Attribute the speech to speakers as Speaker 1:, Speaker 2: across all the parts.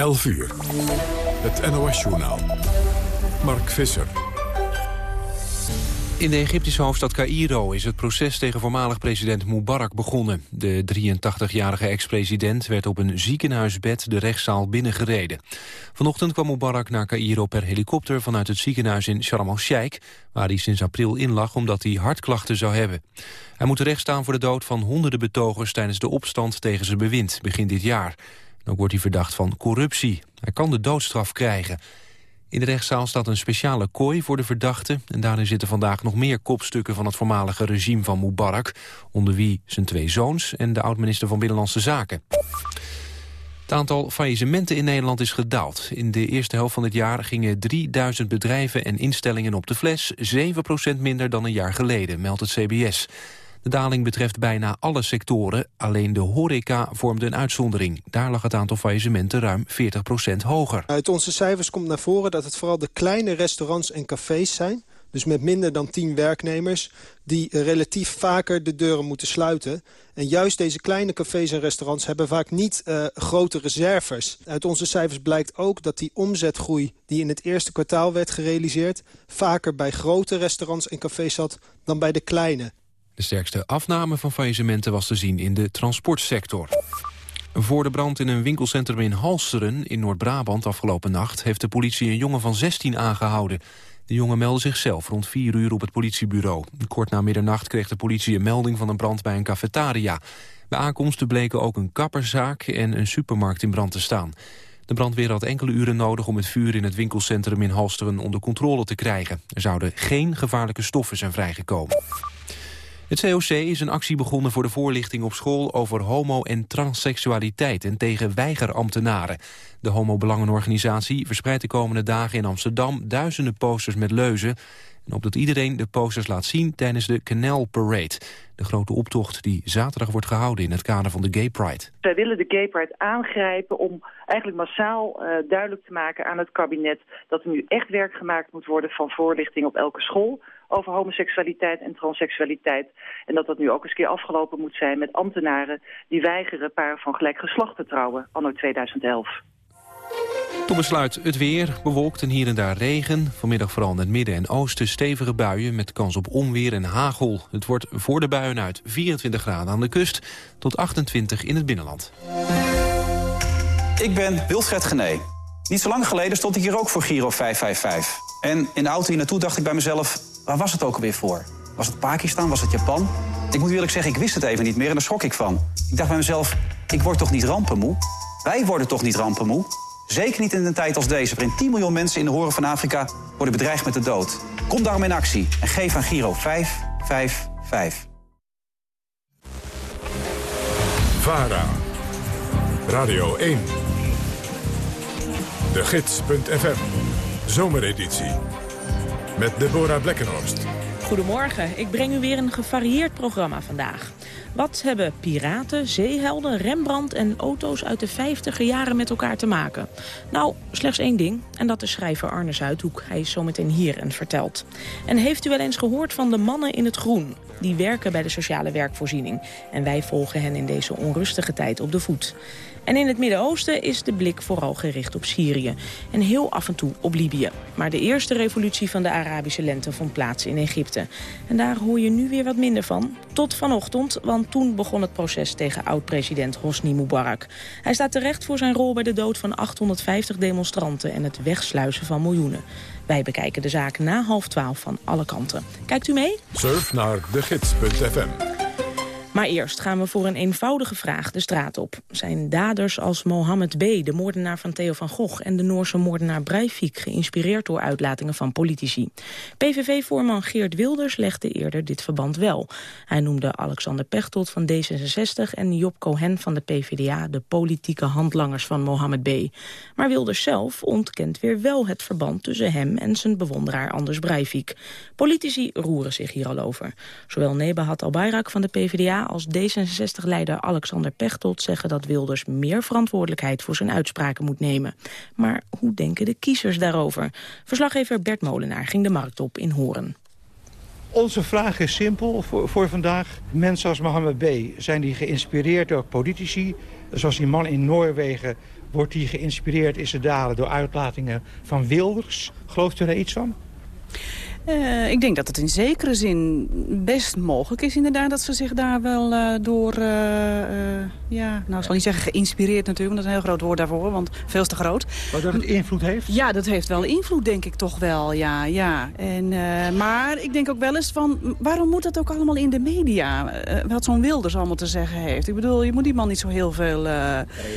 Speaker 1: 11 uur. Het NOS-journaal. Mark Visser.
Speaker 2: In de Egyptische hoofdstad Cairo is het proces tegen voormalig president Mubarak begonnen. De 83-jarige ex-president werd op een ziekenhuisbed de rechtszaal binnengereden. Vanochtend kwam Mubarak naar Cairo per helikopter vanuit het ziekenhuis in Sharm el-Sheikh... waar hij sinds april in lag omdat hij hartklachten zou hebben. Hij moet terechtstaan voor de dood van honderden betogers tijdens de opstand tegen zijn bewind begin dit jaar. Ook wordt hij verdacht van corruptie. Hij kan de doodstraf krijgen... In de rechtszaal staat een speciale kooi voor de verdachte... en daarin zitten vandaag nog meer kopstukken van het voormalige regime van Mubarak... onder wie zijn twee zoons en de oud-minister van Binnenlandse Zaken. Het aantal faillissementen in Nederland is gedaald. In de eerste helft van dit jaar gingen 3000 bedrijven en instellingen op de fles... 7% minder dan een jaar geleden, meldt het CBS. De daling betreft bijna alle sectoren. Alleen de horeca vormde een uitzondering. Daar lag het aantal faillissementen ruim 40% hoger.
Speaker 3: Uit onze cijfers komt naar voren dat het vooral de kleine restaurants en cafés zijn... dus met minder dan 10 werknemers... die relatief vaker de deuren moeten sluiten. En juist deze kleine cafés en restaurants hebben vaak niet uh, grote reserves. Uit onze cijfers blijkt ook dat die omzetgroei die in het eerste kwartaal werd gerealiseerd... vaker bij grote restaurants en cafés zat dan bij de kleine.
Speaker 2: De sterkste afname van faillissementen was te zien in de transportsector. Voor de brand in een winkelcentrum in Halsteren in Noord-Brabant afgelopen nacht... heeft de politie een jongen van 16 aangehouden. De jongen meldde zichzelf rond 4 uur op het politiebureau. Kort na middernacht kreeg de politie een melding van een brand bij een cafetaria. Bij aankomsten bleken ook een kapperzaak en een supermarkt in brand te staan. De brandweer had enkele uren nodig om het vuur in het winkelcentrum in Halsteren onder controle te krijgen. Er zouden geen gevaarlijke stoffen zijn vrijgekomen. Het COC is een actie begonnen voor de voorlichting op school over homo- en transseksualiteit en tegen weigerambtenaren. De homo-belangenorganisatie verspreidt de komende dagen in Amsterdam duizenden posters met leuzen. En opdat iedereen de posters laat zien tijdens de Canal Parade. De grote optocht die zaterdag wordt gehouden in het kader van de Gay Pride.
Speaker 4: Wij willen de Gay Pride aangrijpen om eigenlijk massaal uh, duidelijk te maken aan het kabinet... dat er nu echt werk gemaakt moet worden van voorlichting op elke school over homoseksualiteit en transseksualiteit. En dat dat nu ook eens keer afgelopen moet zijn met ambtenaren... die weigeren paren van gelijk geslacht te trouwen, anno 2011.
Speaker 2: Tot besluit het weer, bewolkt en hier en daar regen. Vanmiddag vooral in het midden en oosten stevige buien... met kans op onweer en hagel. Het wordt voor de buien uit 24 graden aan de kust... tot 28 in het binnenland.
Speaker 5: Ik ben Wilfred Gené. Niet zo lang geleden stond ik hier ook voor Giro 555. En in de auto hier naartoe dacht ik bij mezelf... Waar was het ook alweer voor? Was het Pakistan? Was het Japan? Ik moet eerlijk zeggen, ik wist het even niet meer en daar schrok ik van. Ik dacht bij mezelf, ik word toch niet rampenmoe? Wij worden toch niet rampenmoe? Zeker niet in een tijd als deze, waarin 10 miljoen mensen in de horen van Afrika worden bedreigd met de dood. Kom daarom in actie en geef aan Giro 555.
Speaker 1: VARA, Radio 1, de gids.fm, zomereditie met Deborah Blekkenhorst.
Speaker 6: Goedemorgen, ik breng u weer een gevarieerd programma vandaag. Wat hebben piraten, zeehelden, Rembrandt en auto's uit de 50 jaren met elkaar te maken? Nou, slechts één ding, en dat is schrijver Arne Zuidhoek. Hij is zometeen hier en vertelt. En heeft u wel eens gehoord van de mannen in het groen? Die werken bij de sociale werkvoorziening. En wij volgen hen in deze onrustige tijd op de voet. En in het Midden-Oosten is de blik vooral gericht op Syrië. En heel af en toe op Libië. Maar de eerste revolutie van de Arabische lente vond plaats in Egypte. En daar hoor je nu weer wat minder van. Tot vanochtend, want toen begon het proces tegen oud-president Hosni Mubarak. Hij staat terecht voor zijn rol bij de dood van 850 demonstranten... en het wegsluizen van miljoenen. Wij bekijken de zaak na half twaalf van alle kanten. Kijkt u mee?
Speaker 1: Surf naar degids.fm
Speaker 6: maar eerst gaan we voor een eenvoudige vraag de straat op. Zijn daders als Mohammed B., de moordenaar van Theo van Gogh... en de Noorse moordenaar Breivik geïnspireerd door uitlatingen van politici? PVV-voorman Geert Wilders legde eerder dit verband wel. Hij noemde Alexander Pechtold van D66 en Job Cohen van de PvdA... de politieke handlangers van Mohammed B. Maar Wilders zelf ontkent weer wel het verband tussen hem... en zijn bewonderaar Anders Breivik. Politici roeren zich hier al over. Zowel Nebahat Al-Bayrak van de PvdA als D66-leider Alexander Pechtold zeggen dat Wilders meer verantwoordelijkheid voor zijn uitspraken moet nemen. Maar hoe denken de kiezers daarover? Verslaggever Bert Molenaar ging de markt op in Horen.
Speaker 7: Onze vraag is simpel voor, voor vandaag. Mensen als Mohammed B. zijn die geïnspireerd door politici? Zoals die man in Noorwegen wordt die geïnspireerd in zijn daden door uitlatingen van Wilders. Gelooft u daar iets van?
Speaker 8: Uh, ik denk dat het in zekere zin best mogelijk is inderdaad... dat ze zich daar wel uh, door, uh, ja, nou ik zal niet zeggen geïnspireerd natuurlijk... want dat is een heel groot woord daarvoor, want veel te groot.
Speaker 7: Maar dat het invloed heeft?
Speaker 8: Ja, dat heeft wel invloed, denk ik toch wel, ja. ja. En, maar ik denk ook wel eens van, waarom moet dat ook allemaal in de media? wat zo'n Wilders allemaal te zeggen heeft. Ik bedoel, je moet die man niet zo heel veel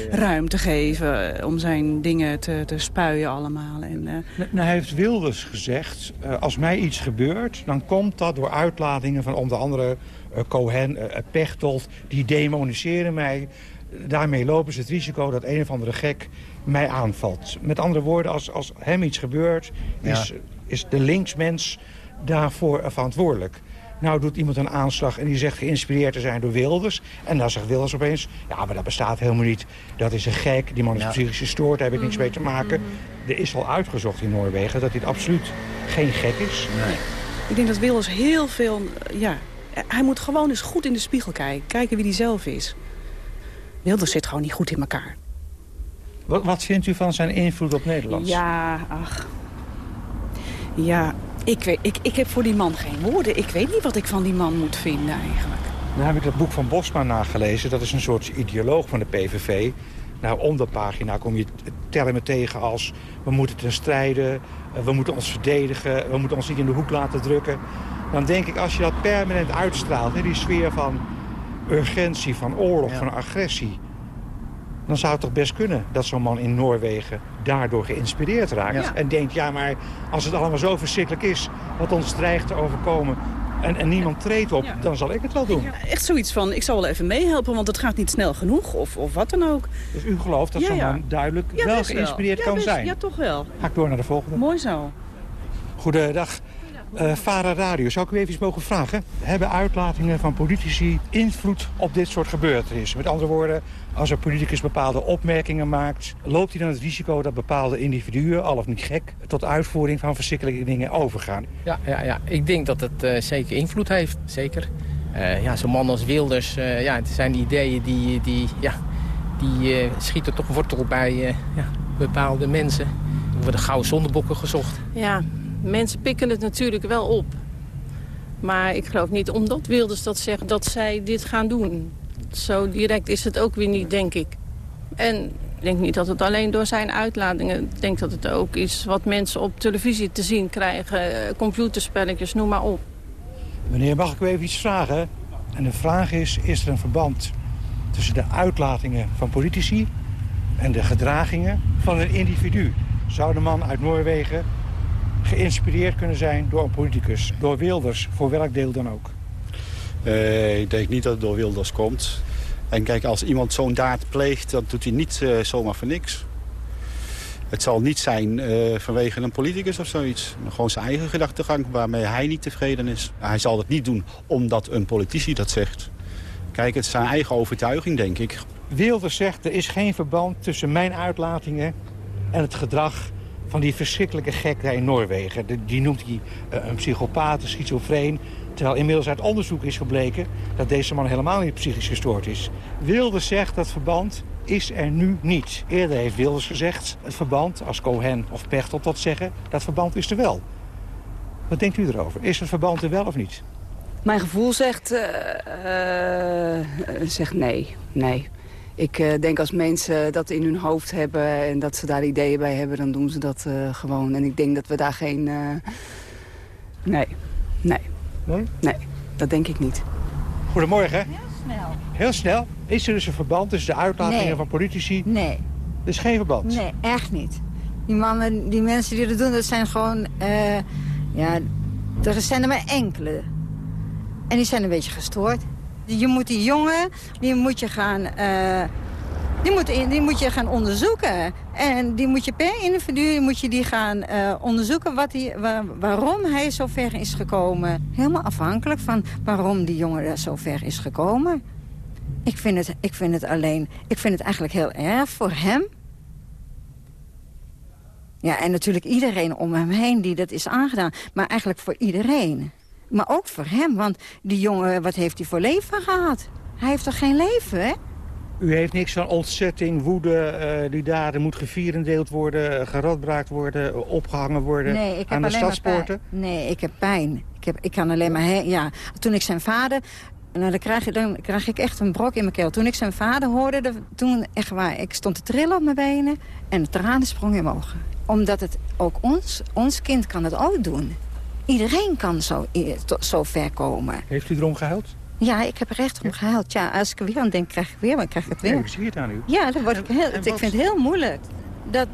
Speaker 8: ruimte geven... om zijn dingen te, te spuien allemaal. En, nou,
Speaker 7: nou heeft Wilders gezegd, als mij iets gebeurt... dan komt dat door uitlatingen van onder andere uh, Cohen, uh, Pechtold. Die demoniseren mij. Daarmee lopen ze het risico dat een of andere gek mij aanvalt. Met andere woorden, als, als hem iets gebeurt... is, is de linksmens daarvoor verantwoordelijk. Nou doet iemand een aanslag en die zegt geïnspireerd te zijn door Wilders. En dan zegt Wilders opeens, ja, maar dat bestaat helemaal niet. Dat is een gek, die man is ja. psychisch gestoord, daar heb ik niks mee te maken. Er is al uitgezocht in Noorwegen dat dit absoluut geen gek is. Nee.
Speaker 8: Ik denk dat Wilders heel veel... Ja, hij moet gewoon eens goed in de spiegel kijken. Kijken wie hij zelf is. Wilders zit gewoon niet goed in elkaar.
Speaker 7: Wat, wat vindt u van zijn invloed op Nederland?
Speaker 8: Ja, ach... Ja, ik, weet, ik, ik heb voor die man geen woorden. Ik weet niet wat ik van die man moet vinden eigenlijk.
Speaker 7: Nou heb ik dat boek van Bosma nagelezen. Dat is een soort ideoloog van de PVV. Nou, om dat pagina kom je termen tegen als... we moeten ten strijden, we moeten ons verdedigen... we moeten ons niet in de hoek laten drukken. Dan denk ik, als je dat permanent uitstraalt... Hè, die sfeer van urgentie, van oorlog, van agressie... dan zou het toch best kunnen dat zo'n man in Noorwegen daardoor geïnspireerd raakt. En denkt, ja, maar als het allemaal zo verschrikkelijk is... wat ons dreigt te overkomen, en, en niemand treedt op, dan zal ik het wel doen.
Speaker 8: echt zoiets van, ik zal wel even meehelpen, want het gaat niet snel genoeg. Of, of wat dan ook.
Speaker 7: Dus u gelooft dat zo'n man duidelijk wel geïnspireerd kan zijn?
Speaker 8: Ja, toch wel.
Speaker 7: Ga ik door naar de volgende.
Speaker 8: Mooi zo.
Speaker 7: Goedendag. Uh, Vara Radio, zou ik u even iets mogen vragen? Hebben uitlatingen van politici invloed op dit soort gebeurtenissen? Met andere woorden, als een politicus bepaalde opmerkingen maakt... loopt hij dan het risico dat bepaalde individuen, al of niet gek... tot uitvoering van verschrikkelijke dingen overgaan?
Speaker 9: Ja, ja, ja. ik denk dat het uh, zeker invloed heeft, zeker. Uh, ja, zo'n man als Wilders, ja, het zijn die ideeën die, die, ja, die schieten toch wortel bij ja, bepaalde mensen. Er worden gouden zondebokken gezocht.
Speaker 10: Ja, mensen pikken het natuurlijk wel op. Maar ik geloof niet, omdat Wilders dat zegt, dat zij dit gaan doen. Zo direct is het ook weer niet, denk ik. En ik denk niet dat het alleen door zijn uitlatingen... ik denk dat het ook is wat mensen op televisie te zien krijgen. Eh, computerspelletjes, noem maar op.
Speaker 7: Meneer, mag ik u even iets vragen? En de vraag is, is er een verband tussen de uitlatingen van politici... en de gedragingen van een individu? Zou de man uit Noorwegen geïnspireerd kunnen zijn door een politicus, door Wilders, voor welk deel dan ook?
Speaker 11: Uh, ik denk niet dat het door Wilders komt. En kijk, als iemand zo'n daad pleegt, dan doet hij niet uh, zomaar voor niks. Het zal niet zijn uh, vanwege een politicus of zoiets. Gewoon zijn eigen gedachtegang waarmee hij niet tevreden is. Hij zal het niet doen omdat een politici dat zegt. Kijk, het is zijn eigen overtuiging, denk ik.
Speaker 7: Wilders zegt, er is geen verband tussen mijn uitlatingen en het gedrag van die verschrikkelijke gek daar in Noorwegen. Die noemt hij uh, een psychopaat, een schizofreen. Terwijl inmiddels uit onderzoek is gebleken dat deze man helemaal niet psychisch gestoord is. Wilders zegt dat verband is er nu niet. Eerder heeft Wilders gezegd, het verband, als Cohen of Pechtold dat zeggen, dat verband is er wel. Wat denkt u erover? Is het verband er wel of niet?
Speaker 12: Mijn gevoel zegt, uh, zegt nee. Nee. Ik uh, denk als mensen dat in hun hoofd hebben en dat ze daar ideeën bij hebben, dan doen ze dat uh, gewoon. En ik denk dat we daar geen... Uh... Nee. Nee.
Speaker 7: Nee?
Speaker 12: Nee, dat denk ik niet.
Speaker 7: Goedemorgen.
Speaker 13: Heel snel.
Speaker 7: Heel snel? Is er dus een verband tussen de uitlatingen
Speaker 13: nee.
Speaker 7: van politici?
Speaker 13: Nee.
Speaker 7: Er is geen verband?
Speaker 13: Nee, echt niet. Die mannen, die mensen die dat doen, dat zijn gewoon... ja, er zijn er maar enkele. En die zijn een beetje gestoord. Je moet die jongen, die moet je gaan, uh, die moet, die moet je gaan onderzoeken. En die moet je per individu moet je die gaan uh, onderzoeken wat die, waar, waarom hij zo ver is gekomen. Helemaal afhankelijk van waarom die jongen zo ver is gekomen. Ik vind het, ik vind het alleen, ik vind het eigenlijk heel erg voor hem. Ja, en natuurlijk iedereen om hem heen die dat is aangedaan. Maar eigenlijk voor iedereen. Maar ook voor hem, want die jongen, wat heeft hij voor leven gehad? Hij heeft toch geen leven, hè?
Speaker 7: U heeft niks van ontzetting, woede, eh, die daden moet gevierendeeld worden, eh, geradbraakt worden, opgehangen worden
Speaker 13: nee, ik heb
Speaker 7: aan de stadspoorten?
Speaker 13: Nee, ik heb pijn. Ik, heb, ik kan alleen maar... He ja, toen ik zijn vader... Nou, dan krijg, je, dan krijg ik echt een brok in mijn keel. Toen ik zijn vader hoorde, de, toen echt waar, ik stond te trillen op mijn benen en de tranen sprongen in mijn ogen. Omdat het ook ons, ons kind kan het ook doen. Iedereen kan zo, zo ver komen.
Speaker 7: Heeft u erom gehuild?
Speaker 13: Ja, ik heb er echt om gehuild. Ja, als ik er weer aan denk, krijg ik weer, maar krijg ik het weer.
Speaker 7: Nee, ik zie het aan u.
Speaker 13: Ja, dat word ik, heel, ik vind het heel moeilijk. Dat,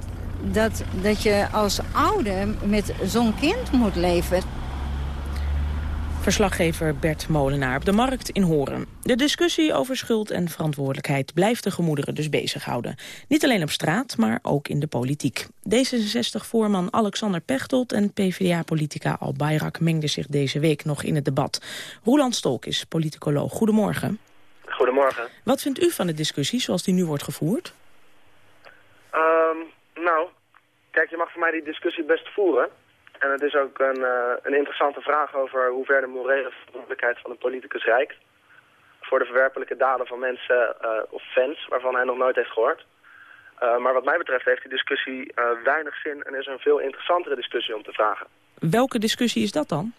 Speaker 13: dat, dat je als ouder met zo'n kind moet leven.
Speaker 6: Verslaggever Bert Molenaar op de markt in Horen. De discussie over schuld en verantwoordelijkheid blijft de gemoederen dus bezighouden. Niet alleen op straat, maar ook in de politiek. D66-voorman Alexander Pechtold en PvdA-politica Al Bayrak mengden zich deze week nog in het debat. Roland Stolk is politicoloog. Goedemorgen.
Speaker 14: Goedemorgen.
Speaker 6: Wat vindt u van de discussie zoals die nu wordt gevoerd?
Speaker 14: Um, nou, kijk, je mag voor mij die discussie best voeren. En het is ook een, uh, een interessante vraag over hoe ver de morele verantwoordelijkheid van een politicus reikt. Voor de verwerpelijke daden van mensen uh, of fans waarvan hij nog nooit heeft gehoord. Uh, maar wat mij betreft heeft die discussie weinig zin en is er een veel interessantere discussie om te vragen.
Speaker 6: Welke discussie is dat dan?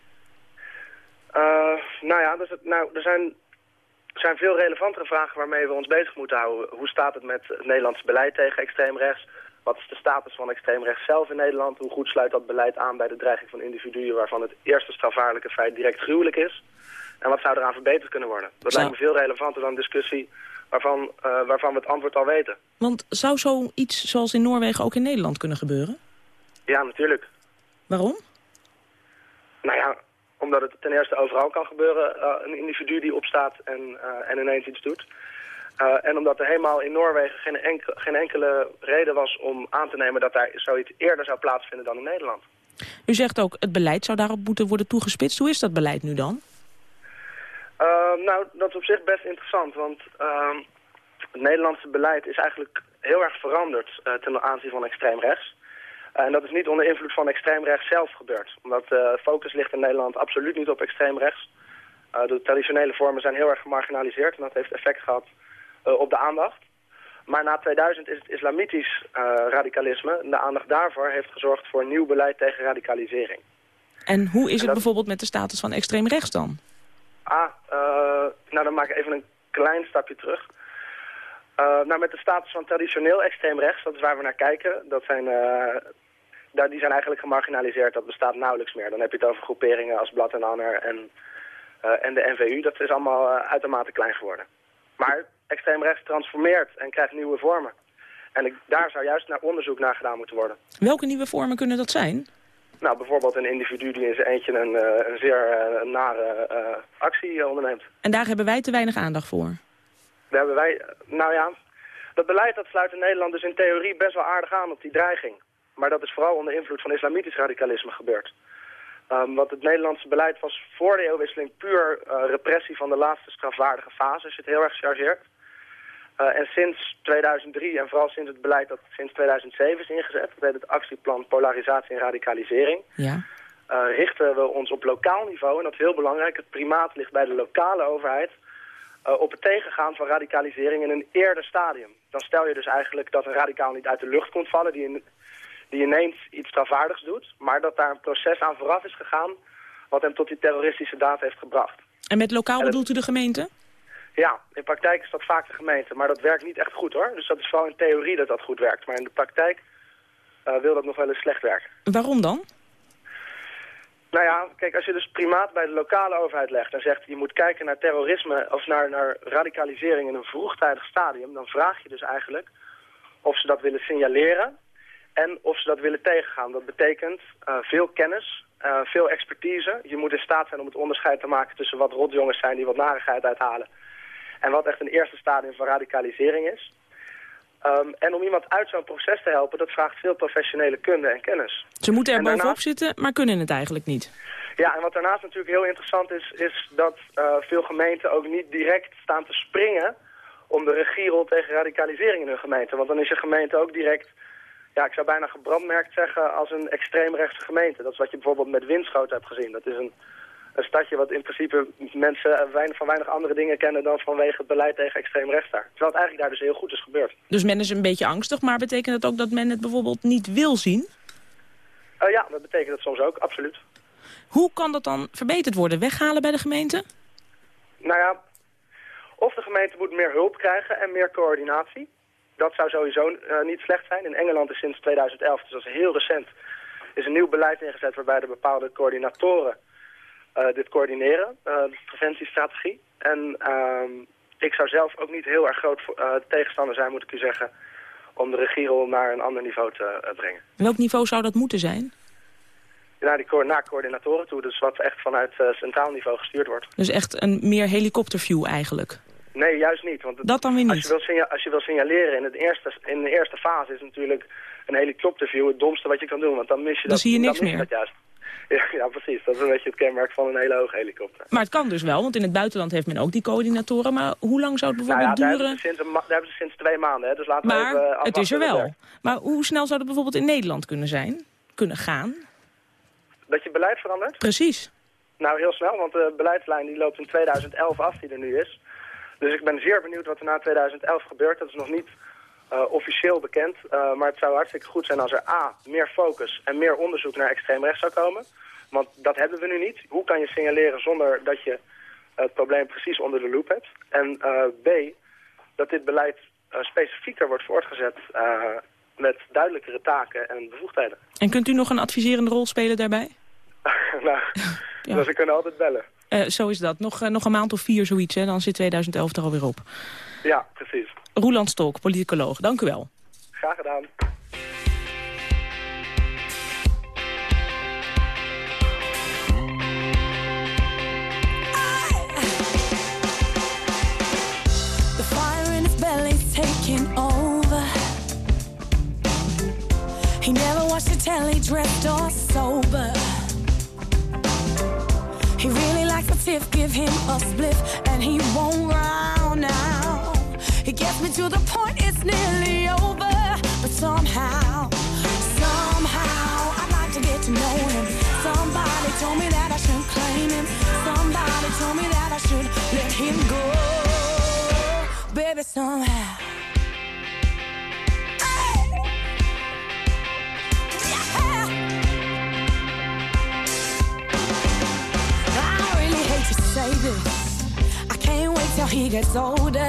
Speaker 14: nou ja, dus het, nou, er zijn, zijn veel relevantere vragen waarmee we ons bezig moeten houden. Hoe staat het met het Nederlandse beleid tegen extreem rechts? Wat is de status van extreemrechts zelf in Nederland? Hoe goed sluit dat beleid aan bij de dreiging van individuen waarvan het eerste strafvaarlijke feit direct gruwelijk is? En wat zou eraan verbeterd kunnen worden? Dat lijkt me veel relevanter dan een discussie waarvan, uh, waarvan we het antwoord al weten.
Speaker 6: Want zou zoiets zoals in Noorwegen ook in Nederland kunnen gebeuren?
Speaker 14: Ja, natuurlijk.
Speaker 6: Waarom?
Speaker 14: Nou ja, omdat het ten eerste overal kan gebeuren. Uh, een individu die opstaat en, uh, en ineens iets doet. Uh, en omdat er helemaal in Noorwegen geen, enke, geen, enkele reden was om aan te nemen dat daar zoiets eerder zou plaatsvinden dan in Nederland.
Speaker 6: U zegt ook, het beleid zou daarop moeten worden toegespitst. Hoe is dat beleid nu dan?
Speaker 14: Uh, nou, dat is op zich best interessant, want uh, het Nederlandse beleid is eigenlijk heel erg veranderd uh, ten aanzien van extreem rechts. en dat is niet onder invloed van extreem rechts zelf gebeurd. Omdat de focus ligt in Nederland absoluut niet op extreem rechts. de traditionele vormen zijn heel erg gemarginaliseerd en dat heeft effect gehad op de aandacht. Maar na 2000 is het islamitisch uh, radicalisme, de aandacht daarvoor heeft gezorgd voor een nieuw beleid tegen radicalisering.
Speaker 6: En hoe is het dat... bijvoorbeeld met de status van extreem rechts dan?
Speaker 14: Ah, uh, nou dan maak ik even een klein stapje terug. nou, met de status van traditioneel extreem rechts, dat is waar we naar kijken, dat zijn, daar, die zijn eigenlijk gemarginaliseerd, dat bestaat nauwelijks meer. Dan heb je het over groeperingen als Blad en Anner en, en de NVU, dat is allemaal uitermate klein geworden. Maar extreem rechts transformeert en krijgt nieuwe vormen. En ik, daar zou juist naar onderzoek naar gedaan moeten worden.
Speaker 6: Welke nieuwe vormen kunnen dat zijn?
Speaker 14: Nou, bijvoorbeeld een individu die in zijn eentje een, een zeer uh, nare uh, actie onderneemt.
Speaker 6: En daar hebben wij te weinig aandacht voor?
Speaker 14: Daar hebben wij, nou ja, dat beleid dat sluit in Nederland dus in theorie best wel aardig aan op die dreiging. Maar dat is vooral onder invloed van islamitisch radicalisme gebeurd. Um, want het Nederlandse beleid was voor de eeuwwisseling puur repressie van de laatste strafwaardige fase, als je het heel erg chargeert. Uh, en sinds 2003 en vooral sinds het beleid dat sinds 2007 is ingezet, dat heet het actieplan polarisatie en radicalisering,
Speaker 6: ja.
Speaker 14: uh, richten we ons op lokaal niveau, en dat is heel belangrijk, het primaat ligt bij de lokale overheid, uh, op het tegengaan van radicalisering in een eerder stadium. Dan stel je dus eigenlijk dat een radicaal niet uit de lucht komt vallen, die, in, die ineens iets strafwaardigs doet, maar dat daar een proces aan vooraf is gegaan wat hem tot die terroristische daad heeft gebracht.
Speaker 6: En met lokaal en bedoelt u de gemeente?
Speaker 14: Ja, in praktijk is dat vaak de gemeente, maar dat werkt niet echt goed hoor. Dus dat is vooral in theorie dat dat goed werkt. Maar in de praktijk uh, wil dat nog wel eens slecht werken.
Speaker 6: Waarom dan?
Speaker 14: Nou ja, kijk, als je dus primaat bij de lokale overheid legt en zegt je moet kijken naar terrorisme of naar, naar radicalisering in een vroegtijdig stadium, dan vraag je dus eigenlijk of ze dat willen signaleren en of ze dat willen tegengaan. Dat betekent uh, veel kennis, uh, veel expertise. Je moet in staat zijn om het onderscheid te maken tussen wat rotjongens zijn die wat narigheid uithalen en wat echt een eerste stadium van radicalisering is. Um, en om iemand uit zo'n proces te helpen, dat vraagt veel professionele kunde en kennis.
Speaker 6: Ze moeten er bovenop daarnaast... zitten, maar kunnen het eigenlijk niet.
Speaker 14: Ja, en wat daarnaast natuurlijk heel interessant is, is dat uh, veel gemeenten ook niet direct staan te springen om de regierol tegen radicalisering in hun gemeente. Want dan is je gemeente ook direct, ja, ik zou bijna gebrandmerkt zeggen, als een extreemrechtse gemeente. Dat is wat je bijvoorbeeld met Winschoten hebt gezien. Dat is een een stadje wat in principe mensen eh, weinig, van weinig andere dingen kennen dan vanwege het beleid tegen extreem rechts daar. Terwijl het eigenlijk daar dus heel goed is gebeurd.
Speaker 6: Dus men is een beetje angstig, maar betekent dat ook dat men het bijvoorbeeld niet wil zien?
Speaker 14: Uh, ja, dat betekent het soms ook, absoluut.
Speaker 6: Hoe kan dat dan verbeterd worden? Weghalen bij de gemeente?
Speaker 14: Nou ja, of de gemeente moet meer hulp krijgen en meer coördinatie. Dat zou sowieso uh, niet slecht zijn. In Engeland is sinds 2011, dus dat is heel recent, is een nieuw beleid ingezet waarbij de bepaalde coördinatoren dit coördineren, uh, de preventiestrategie. En ehm, ik zou zelf ook niet heel erg groot tegenstander zijn, moet ik u zeggen, om de regierol naar een ander niveau te brengen.
Speaker 6: Welk niveau zou dat moeten zijn?
Speaker 14: Naar, die, naar coördinatoren toe, dus wat echt vanuit centraal niveau gestuurd wordt.
Speaker 6: Dus echt een meer helikopterview eigenlijk?
Speaker 14: Nee, juist niet. Want
Speaker 6: dat dan weer niet?
Speaker 14: Als je wil, als je wil signaleren in, het eerste, in de eerste fase is natuurlijk een helikopterview het domste wat je kan doen. Want dan mis je
Speaker 6: dan
Speaker 14: dat,
Speaker 6: zie je niks meer.
Speaker 14: Dat juist. Ja, ja, precies. Dat is een beetje het kenmerk van een hele hoge helikopter.
Speaker 6: Maar het kan dus wel, want in het buitenland heeft men ook die coördinatoren. Maar hoe lang zou het bijvoorbeeld
Speaker 14: nou ja,
Speaker 6: duren?
Speaker 14: Daar hebben, sinds, hebben, ze sinds twee maanden, hè, dus laten
Speaker 6: maar
Speaker 14: we even
Speaker 6: het is er wel. Maar hoe snel zou het bijvoorbeeld in Nederland kunnen zijn? Kunnen gaan?
Speaker 14: Dat je beleid verandert?
Speaker 6: Precies.
Speaker 14: Nou, heel snel, want de beleidslijn die loopt in 2011 af, die er nu is. Dus ik ben zeer benieuwd wat er na 2011 gebeurt. Dat is nog niet officieel bekend. Uh, maar het zou hartstikke goed zijn als er A, meer focus en meer onderzoek naar extreem rechts zou komen. Want dat hebben we nu niet. Hoe kan je signaleren zonder dat je het probleem precies onder de loep hebt? En uh, B, dat dit beleid specifieker wordt voortgezet met duidelijkere taken en bevoegdheden.
Speaker 6: En kunt u nog een adviserende rol spelen daarbij?
Speaker 14: nou, ja. dus we kunnen altijd bellen.
Speaker 6: Uh, zo is dat. Nog, uh, nog een maand of vier zoiets, hè? dan zit 2011 er alweer op.
Speaker 14: Ja, precies.
Speaker 6: Roeland Stolk, politicoloog. Dank u wel.
Speaker 14: Graag gedaan.
Speaker 15: The fire in his belly's taking over. He never watched the telly, dressed or sober. He really likes a tiff, give him a spliff, and he won't round now. He gets me to the point, it's nearly over, but somehow, somehow, I'd like to get to know him. Somebody told me that I shouldn't claim him. Somebody told me that I should let him go. Baby, somehow. Say this. I can't wait till he gets older.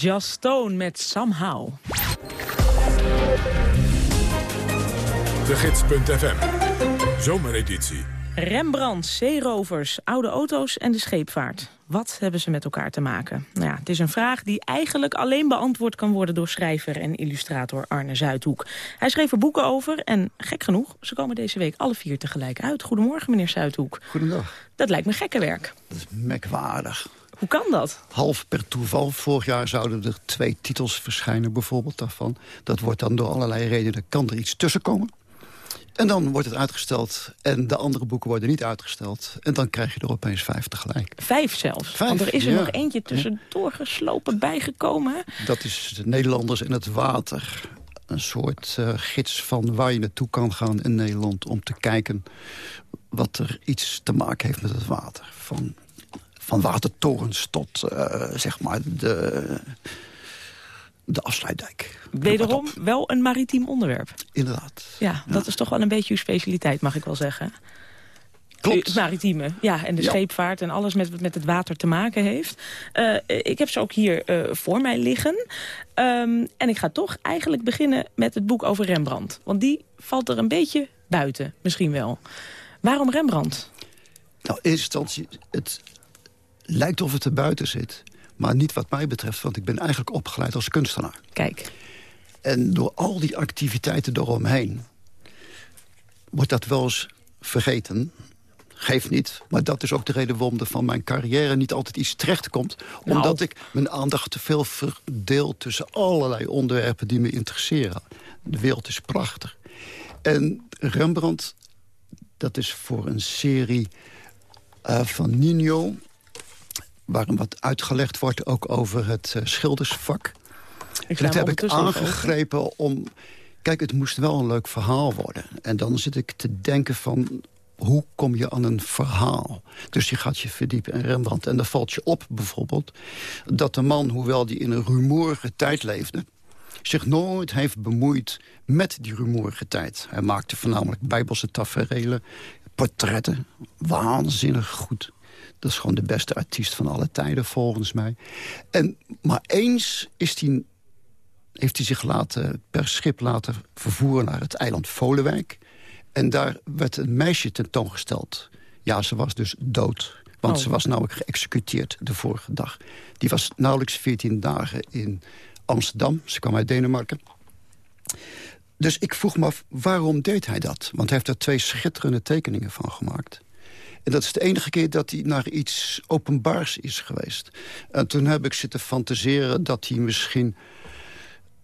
Speaker 6: Just Stone met Somehow.
Speaker 1: De Gids.fm Zomereditie.
Speaker 6: Rembrandt, zeerovers, oude auto's en de scheepvaart. Wat hebben ze met elkaar te maken? Nou ja, het is een vraag die eigenlijk alleen beantwoord kan worden... door schrijver en illustrator Arne Zuidhoek. Hij schreef er boeken over en gek genoeg... ze komen deze week alle vier tegelijk uit. Goedemorgen, meneer Zuidhoek.
Speaker 16: Goedendag.
Speaker 6: Dat lijkt me gekke werk.
Speaker 16: Dat is merkwaardig.
Speaker 6: Hoe kan dat?
Speaker 16: Half per toeval. Vorig jaar zouden er twee titels verschijnen bijvoorbeeld daarvan. Dat wordt dan door allerlei redenen, kan er iets tussen komen. En dan wordt het uitgesteld en de andere boeken worden niet uitgesteld. En dan krijg je er opeens vijf tegelijk.
Speaker 6: Vijf zelfs?
Speaker 16: Vijf,
Speaker 6: Want er is er
Speaker 16: ja.
Speaker 6: nog eentje tussendoor geslopen bijgekomen.
Speaker 16: Dat is de Nederlanders en het water. Een soort eh, gids van waar je naartoe kan gaan in Nederland... om te kijken wat er iets te maken heeft met het water. Van, van watertorens tot eh, zeg maar de, de afsluitdijk.
Speaker 6: Wederom wel een maritiem onderwerp.
Speaker 16: Inderdaad.
Speaker 6: Ja, dat is toch wel een beetje uw specialiteit, mag ik wel zeggen.
Speaker 16: Klopt.
Speaker 6: Het maritieme, ja, en de
Speaker 16: Ja.
Speaker 6: scheepvaart en alles met, wat met het water te maken heeft. Eh, ik heb ze ook hier eh, voor mij liggen. Ehm, en ik ga toch eigenlijk beginnen met het boek over Rembrandt. Want die valt er een beetje buiten, misschien wel. Waarom Rembrandt?
Speaker 16: Nou, in eerste instantie, het lijkt of het er buiten zit. Maar niet wat mij betreft, want ik ben eigenlijk opgeleid als kunstenaar.
Speaker 6: Kijk.
Speaker 16: En door al die activiteiten eromheen... wordt dat wel eens vergeten. Geeft niet, maar dat is ook de reden waarom er van mijn carrière niet altijd iets terecht komt.
Speaker 6: Nou.
Speaker 16: Omdat ik mijn aandacht te veel verdeel tussen allerlei onderwerpen die me interesseren. De wereld is prachtig. En Rembrandt, dat is voor een serie eh, van Nino... waarin wat uitgelegd wordt ook over het eh, schildersvak.
Speaker 6: Ik
Speaker 16: En dat heb ik aangegrepen om... Kijk, het moest wel een leuk verhaal worden. En dan zit ik te denken van... Hoe kom je aan een verhaal? Dus je gaat je verdiepen in Rembrandt. En dan valt je op bijvoorbeeld... dat de man, hoewel die in een rumoerige tijd leefde... zich nooit heeft bemoeid met die rumoerige tijd. Hij maakte voornamelijk bijbelse taferelen, portretten. Waanzinnig goed. Dat is gewoon de beste artiest van alle tijden, volgens mij. En, maar eens is hij heeft hij zich laten, per schip laten vervoeren naar het eiland Volenwijk. En daar werd een meisje tentoongesteld. Ja, ze was dus dood. Want
Speaker 17: Oh.
Speaker 16: ze was namelijk geëxecuteerd de vorige dag. Die was nauwelijks 14 dagen in Amsterdam. Ze kwam uit Denemarken. Dus ik vroeg me af, waarom deed hij dat? Want hij heeft er twee schitterende tekeningen van gemaakt. En dat is de enige keer dat hij naar iets openbaars is geweest. En toen heb ik zitten fantaseren dat hij misschien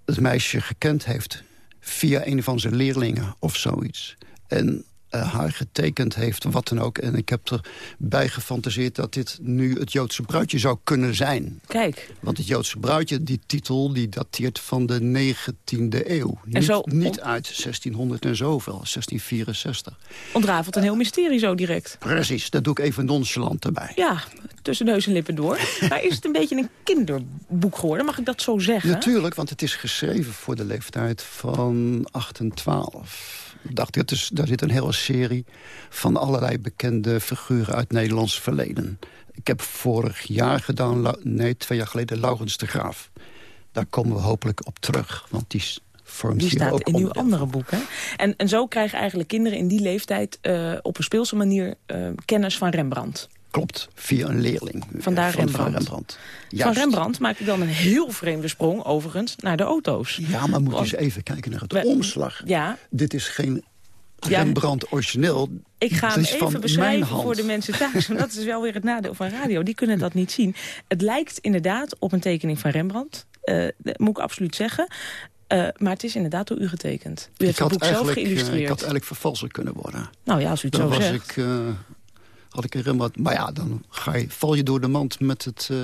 Speaker 16: het meisje gekend heeft... via een van zijn leerlingen of zoiets. En haar getekend heeft, wat dan ook. En ik heb erbij gefantaseerd dat dit nu het Joodse bruidje zou kunnen zijn.
Speaker 6: Kijk.
Speaker 16: Want het Joodse bruidje, die titel, die dateert van de 19e eeuw.
Speaker 6: En
Speaker 16: Niet,
Speaker 6: zo-
Speaker 16: niet uit 1600 en zoveel, 1664.
Speaker 6: Ontrafelt een heel mysterie zo direct.
Speaker 16: Precies, dat doe ik even nonchalant erbij.
Speaker 6: Ja, tussen neus en lippen door. Maar is het een beetje een kinderboek geworden? Mag ik dat zo zeggen?
Speaker 16: Natuurlijk, want het is geschreven voor de leeftijd van 8 en 12. Ik dacht, dit is, daar zit een hele serie van allerlei bekende figuren uit Nederlands verleden. Ik heb vorig jaar gedaan, nee, twee jaar geleden, Laurens de Graaf. Daar komen we hopelijk op terug, want die vormt
Speaker 6: Die
Speaker 16: hier
Speaker 6: staat
Speaker 16: ook
Speaker 6: in uw andere boek. Hè? En, en zo krijgen eigenlijk kinderen in die leeftijd... eh, op een speelse manier eh, kennis van Rembrandt.
Speaker 16: Klopt, via een leerling. eh,
Speaker 6: Vandaar
Speaker 16: van,
Speaker 6: Rembrandt.
Speaker 16: Van Rembrandt.
Speaker 6: Van
Speaker 16: Juist.
Speaker 6: Rembrandt maak ik dan een heel vreemde sprong, overigens, naar de auto's.
Speaker 16: Ja, maar moet je eens even kijken naar het
Speaker 6: We-
Speaker 16: omslag.
Speaker 6: Ja,
Speaker 16: Dit is geen
Speaker 6: Ja.
Speaker 16: Rembrandt origineel.
Speaker 6: ik ga hem even beschrijven voor de mensen thuis. Want dat is wel weer het nadeel van radio. Die kunnen dat niet zien. Het lijkt inderdaad op een tekening van Rembrandt. Eh, dat moet ik absoluut zeggen. Eh, maar het is inderdaad door u getekend. U heeft het boek zelf geïllustreerd.
Speaker 16: ik had eigenlijk vervalser kunnen worden.
Speaker 6: Nou ja, als u het
Speaker 16: dan
Speaker 6: zo
Speaker 16: was
Speaker 6: zegt.
Speaker 16: Ik, had ik een Rembrandt. Maar ja, dan ga je, val je door de mand met het, eh,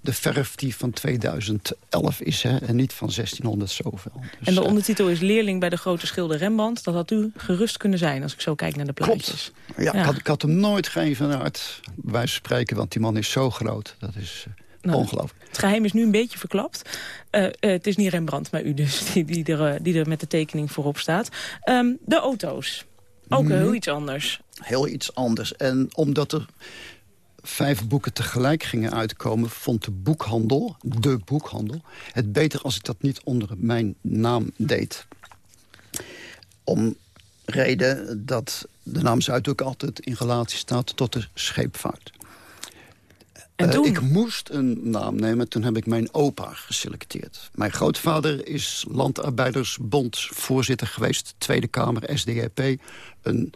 Speaker 16: de verf die van 2011 is. Hè, en niet van 1600 zoveel. Dus,
Speaker 6: En de
Speaker 16: eh,
Speaker 6: ondertitel is Leerling bij de grote schilder Rembrandt. Dat had u gerust kunnen zijn als ik zo kijk naar de plaatjes.
Speaker 16: ja, Ik, had, ik had hem nooit het bij wijze van spreken. Want die man is zo groot. Dat is eh,
Speaker 6: Nou,
Speaker 16: ongelooflijk.
Speaker 6: Het geheim is nu een beetje verklapt. Het is niet Rembrandt, maar u dus, die, die, er, die er met de tekening voorop staat. Ehm, de auto's. Ook
Speaker 16: Mhm.
Speaker 6: heel iets anders.
Speaker 16: heel iets anders. En omdat er vijf boeken tegelijk gingen uitkomen... vond de boekhandel, de boekhandel... het beter als ik dat niet onder mijn naam deed. Om reden dat de naam Zuid ook altijd in relatie staat tot de scheepvaart.
Speaker 6: En
Speaker 16: Eh,
Speaker 6: toen?
Speaker 16: ik moest een naam nemen, toen heb ik mijn opa geselecteerd. Mijn grootvader is landarbeidersbond voorzitter geweest... Tweede Kamer, SDAP. Een,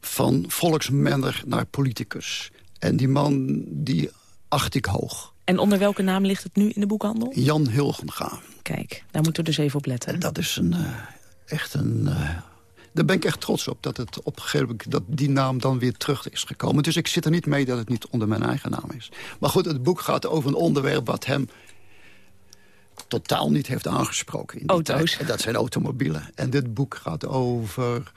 Speaker 16: van volksmenner naar politicus. En die man, die acht ik hoog.
Speaker 6: En onder welke naam ligt het nu in de boekhandel?
Speaker 16: Jan Hilgenga.
Speaker 6: Kijk, daar moeten we dus even op letten.
Speaker 16: En dat is een, eh, echt een... eh, daar ben ik echt trots op, dat, het op een gegeven moment, dat die naam dan weer terug is gekomen. Dus ik zit er niet mee dat het niet onder mijn eigen naam is. Maar goed, het boek gaat over een onderwerp wat hem totaal niet heeft aangesproken. In die
Speaker 6: Auto's.
Speaker 16: tijd. En dat zijn automobielen. En dit boek gaat over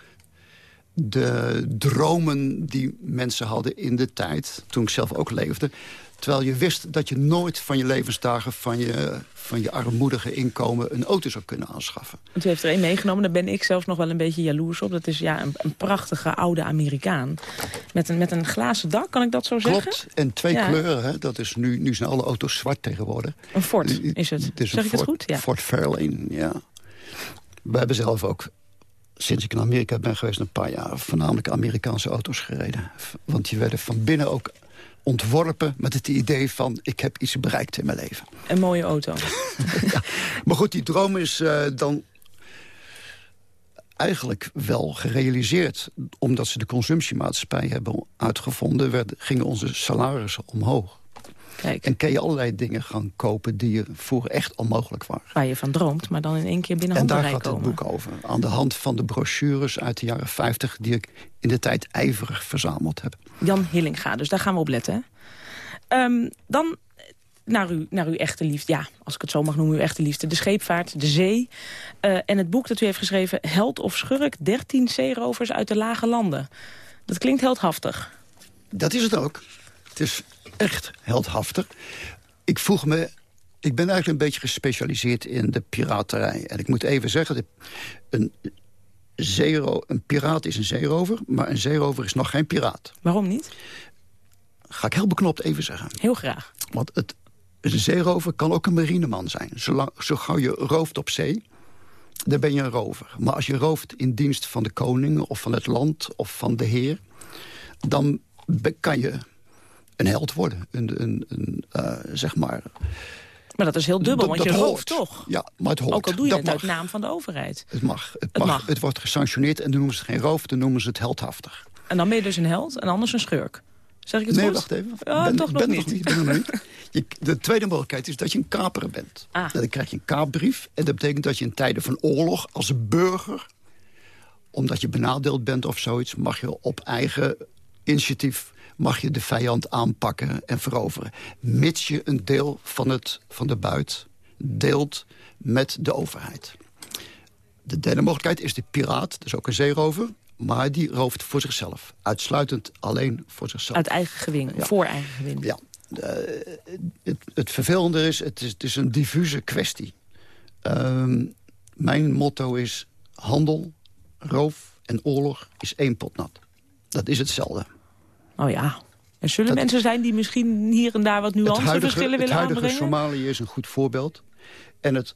Speaker 16: de dromen die mensen hadden in de tijd... toen ik zelf ook leefde. Terwijl je wist dat je nooit van je levensdagen... van je, van je armoedige inkomen een auto zou kunnen aanschaffen.
Speaker 6: U heeft er één meegenomen, daar ben ik zelfs nog wel een beetje jaloers op. Dat is ja, een, een prachtige oude Amerikaan. Met een, met een glazen dak, kan ik dat zo zeggen?
Speaker 16: Klopt, en twee
Speaker 6: Ja.
Speaker 16: kleuren. Hè? Dat is nu, nu zijn alle auto's zwart tegenwoordig.
Speaker 6: Een Ford is het.
Speaker 16: is
Speaker 6: zeg ik het goed? Ja.
Speaker 16: Ford Fairlane, ja. We hebben zelf ook, sinds ik in Amerika ben geweest... een paar jaar voornamelijk Amerikaanse auto's gereden. Want die werden van binnen ook ontworpen met het idee van... ik heb iets bereikt in mijn leven.
Speaker 6: Een mooie auto.
Speaker 16: Maar goed, die droom is eh, dan eigenlijk wel gerealiseerd. Omdat ze de consumptiemaatschappij hebben uitgevonden... Werd, gingen onze salarissen omhoog.
Speaker 6: Kijk.
Speaker 16: En kun je allerlei dingen gaan kopen die je vroeger echt onmogelijk waren.
Speaker 6: Waar je van droomt, maar dan in één keer binnen
Speaker 16: En daar gaat het
Speaker 6: komen.
Speaker 16: boek over. Aan de hand van de brochures uit de jaren 50... die ik in de tijd ijverig verzameld heb.
Speaker 6: Jan Hillinga, dus daar gaan we op letten. Ehm, dan naar, u, naar uw echte liefde, ja, als ik het zo mag noemen, uw echte liefde. De scheepvaart, de zee. eh, en het boek dat u heeft geschreven, Held of Schurk, 13 zeerovers uit de lage landen. Dat klinkt heldhaftig.
Speaker 16: Dat is het ook. Het is echt heldhaftig. Ik vroeg me... Ik ben eigenlijk een beetje gespecialiseerd in de piraterij. En ik moet even zeggen... een, zeero, een piraat is een zeerover... maar een zeerover is nog geen piraat.
Speaker 6: Waarom niet?
Speaker 16: Ga ik heel beknopt even zeggen.
Speaker 6: Heel graag.
Speaker 16: Want het, een zeerover kan ook een marineman zijn. Zolang, zo gauw je rooft op zee, dan ben je een rover. Maar als je rooft in dienst van de koning of van het land of van de heer... dan kan je een held worden. Een, een, een, eh, zeg maar...
Speaker 6: Maar dat is heel dubbel, want je
Speaker 16: hoort.
Speaker 6: toch?
Speaker 16: Ja, maar het hoort.
Speaker 6: Ook al doe je
Speaker 16: Dat
Speaker 6: het uit naam van de overheid.
Speaker 16: Het mag. Het, mag.
Speaker 6: mag.
Speaker 16: Het wordt gesanctioneerd en dan noemen ze het geen roof, dan noemen ze het heldhaftig.
Speaker 6: En dan ben je dus een held en anders een schurk. Zeg ik het
Speaker 16: nee,
Speaker 6: goed?
Speaker 16: wacht even.
Speaker 6: Ja,
Speaker 16: Ben-
Speaker 6: toch nog
Speaker 16: ben
Speaker 6: niet.
Speaker 16: nog niet. ben nog niet. Je, de tweede mogelijkheid is dat je een kaper bent.
Speaker 6: Ah.
Speaker 16: Dan krijg je een kaapbrief. En dat betekent dat je in tijden van oorlog als burger... omdat je benadeeld bent of zoiets... mag je op eigen initiatief mag je de vijand aanpakken en veroveren. Mits je een deel van, het, van de buit deelt met de overheid. De derde mogelijkheid is de piraat, dus ook een zeerover... maar die rooft voor zichzelf. Uitsluitend alleen voor zichzelf.
Speaker 6: Uit eigen gewin,
Speaker 16: Ja.
Speaker 6: voor eigen gewin.
Speaker 16: Ja, eh, het, het vervelende is het, is, het is een diffuse kwestie. Ehm, mijn motto is handel, roof en oorlog is één pot nat. Dat is hetzelfde.
Speaker 6: Oh ja. Er zullen
Speaker 16: Dat-
Speaker 6: mensen zijn die misschien hier en daar wat
Speaker 16: Het
Speaker 6: nuanceverschillen
Speaker 16: huidige, het
Speaker 6: willen
Speaker 16: huidige
Speaker 6: aanbrengen?
Speaker 16: Somalië is een goed voorbeeld. En het,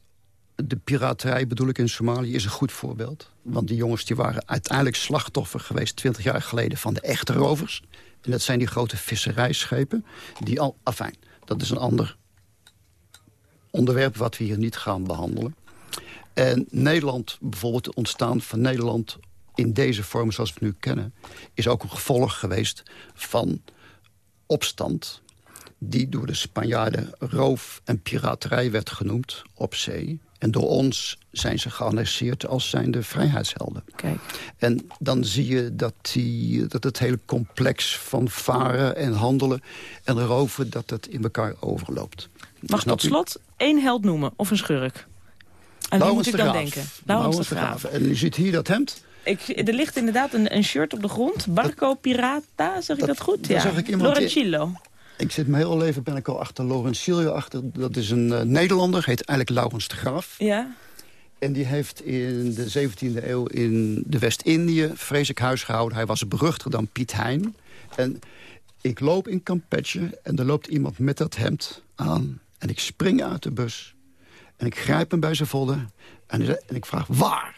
Speaker 16: de piraterij bedoel ik in Somalië is een goed voorbeeld. Want die jongens die waren uiteindelijk slachtoffer geweest... 20 jaar geleden van de echte rovers. En dat zijn die grote visserijschepen. Die al, afijn, dat is een ander onderwerp wat we hier niet gaan behandelen. En Nederland, bijvoorbeeld het ontstaan van Nederland... in deze vorm zoals we het nu kennen... is ook een gevolg geweest van opstand... die door de Spanjaarden roof en piraterij werd genoemd op zee. En door ons zijn ze geannexeerd als zijnde vrijheidshelden.
Speaker 6: Kijk.
Speaker 16: En dan zie je dat, die, dat het hele complex van varen en handelen en roven... dat dat in elkaar overloopt.
Speaker 6: Mag
Speaker 16: Snap
Speaker 6: tot
Speaker 16: u?
Speaker 6: slot één held noemen of een schurk? Aan wie moet
Speaker 16: Laurens
Speaker 6: ik
Speaker 16: de
Speaker 6: dan
Speaker 16: Graaf.
Speaker 6: denken? Laurens de Graaf.
Speaker 16: En u ziet hier dat hemd.
Speaker 6: Ik, er ligt inderdaad een, een shirt op de grond. Barco Pirata, zeg ik dat, goed? Ja.
Speaker 16: zag ik iemand-
Speaker 6: Lorencillo.
Speaker 16: Ik zit mijn hele leven ben ik al achter Laurentiello achter. Dat is een eh, Nederlander, heet eigenlijk Laurens de Graaf.
Speaker 6: Ja.
Speaker 16: En die heeft in de 17e eeuw in de West-Indië vreselijk huis gehouden. Hij was beruchter dan Piet Hein. En ik loop in Campeche en er loopt iemand met dat hemd aan. En ik spring uit de bus. En ik grijp hem bij zijn vodden. En ik vraag, waar?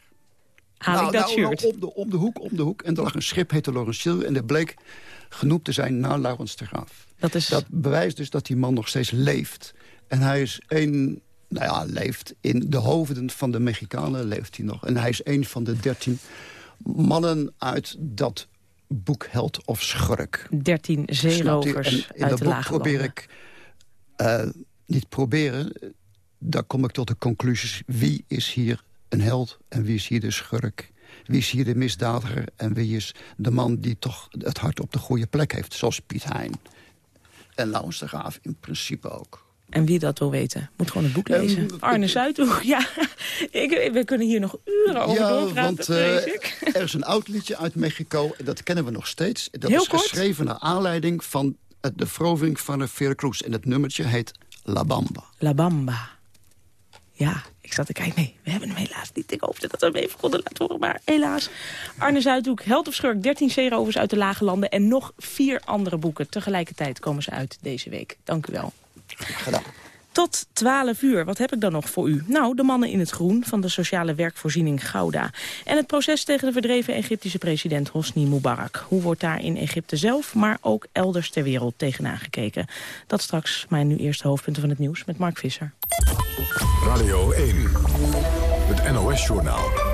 Speaker 6: Haal ik dat shirt?
Speaker 16: om, de, om de hoek, om de hoek. En er lag een schip, heette Laurentiel. En dat bleek genoemd te zijn naar Laurens de Graaf.
Speaker 6: Dat, is...
Speaker 16: dat bewijst dus dat die man nog steeds leeft. En hij is een... Nou ja, leeft in de hoofden van de Mexicanen leeft hij nog. En hij is een van de dertien mannen uit dat boek Held of Schurk.
Speaker 6: 13 zeerovers uit
Speaker 16: dat
Speaker 6: de
Speaker 16: boek probeer ik... eh, niet proberen, daar kom ik tot de conclusies. Wie is hier een held en wie is hier de schurk? Wie is hier de misdadiger en wie is de man die toch het hart op de goede plek heeft? Zoals Piet Hein. En Laurens de Graaf in principe ook.
Speaker 6: En wie dat wil weten, moet gewoon het boek lezen. Arne Zuidhoek, ja. Ik, we kunnen hier nog uren over
Speaker 16: ja,
Speaker 6: doorpraten,
Speaker 16: want eh, er is een oud liedje uit Mexico. en Dat kennen we nog steeds. Dat
Speaker 6: Heel
Speaker 16: is
Speaker 6: kort.
Speaker 16: geschreven naar aanleiding van de verovering van de Veracruz. En het nummertje heet La Bamba.
Speaker 6: La Bamba. Ja, ik zat te kijken. We hebben hem helaas niet. Ik hoopte dat we hem even konden laten horen, maar helaas. Arne Zuidhoek, Held of Schurk, 13 zeerovers uit de Lage Landen... en nog vier andere boeken. Tegelijkertijd komen ze uit deze week. Dank u wel.
Speaker 16: Gedaan.
Speaker 6: Tot 12 uur. Wat heb ik dan nog voor u? Nou, de mannen in het groen van de sociale werkvoorziening Gouda. En het proces tegen de verdreven Egyptische president Hosni Mubarak. Hoe wordt daar in Egypte zelf, maar ook elders ter wereld tegenaan gekeken? Dat straks mijn nu eerste hoofdpunten van het nieuws met Mark Visser.
Speaker 1: Radio 1. Het NOS-journaal.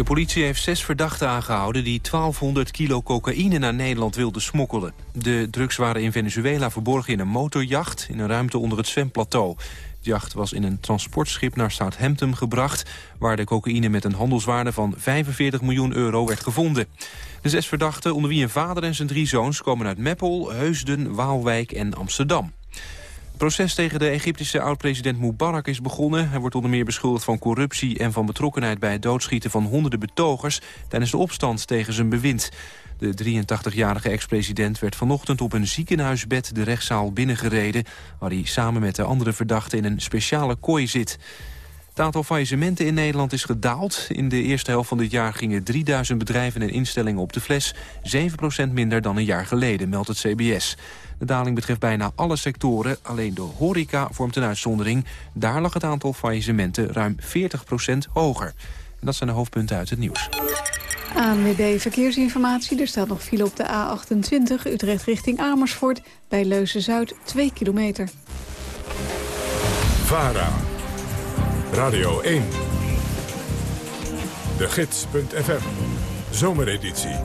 Speaker 2: De politie heeft zes verdachten aangehouden die 1200 kilo cocaïne naar Nederland wilden smokkelen. De drugs waren in Venezuela verborgen in een motorjacht in een ruimte onder het zwemplateau. De jacht was in een transportschip naar Southampton gebracht... waar de cocaïne met een handelswaarde van 45 miljoen euro werd gevonden. De zes verdachten, onder wie een vader en zijn drie zoons... komen uit Meppel, Heusden, Waalwijk en Amsterdam. Proces tegen de Egyptische oud-president Mubarak is begonnen. Hij wordt onder meer beschuldigd van corruptie en van betrokkenheid... bij het doodschieten van honderden betogers tijdens de opstand tegen zijn bewind. De 83-jarige ex-president werd vanochtend op een ziekenhuisbed de rechtszaal binnengereden... waar hij samen met de andere verdachten in een speciale kooi zit. Het aantal faillissementen in Nederland is gedaald. In de eerste helft van dit jaar gingen 3000 bedrijven en instellingen op de fles. 7% minder dan een jaar geleden, meldt het CBS. De daling betreft bijna alle sectoren. Alleen de horeca vormt een uitzondering. Daar lag het aantal faillissementen ruim 40% hoger. En dat zijn de hoofdpunten uit het nieuws.
Speaker 17: ANWB Verkeersinformatie. Er staat nog file op de A28 Utrecht richting Amersfoort. Bij Leuzen-Zuid 2 kilometer.
Speaker 1: VARA. Radio 1. De Gids.fm. Zomereditie.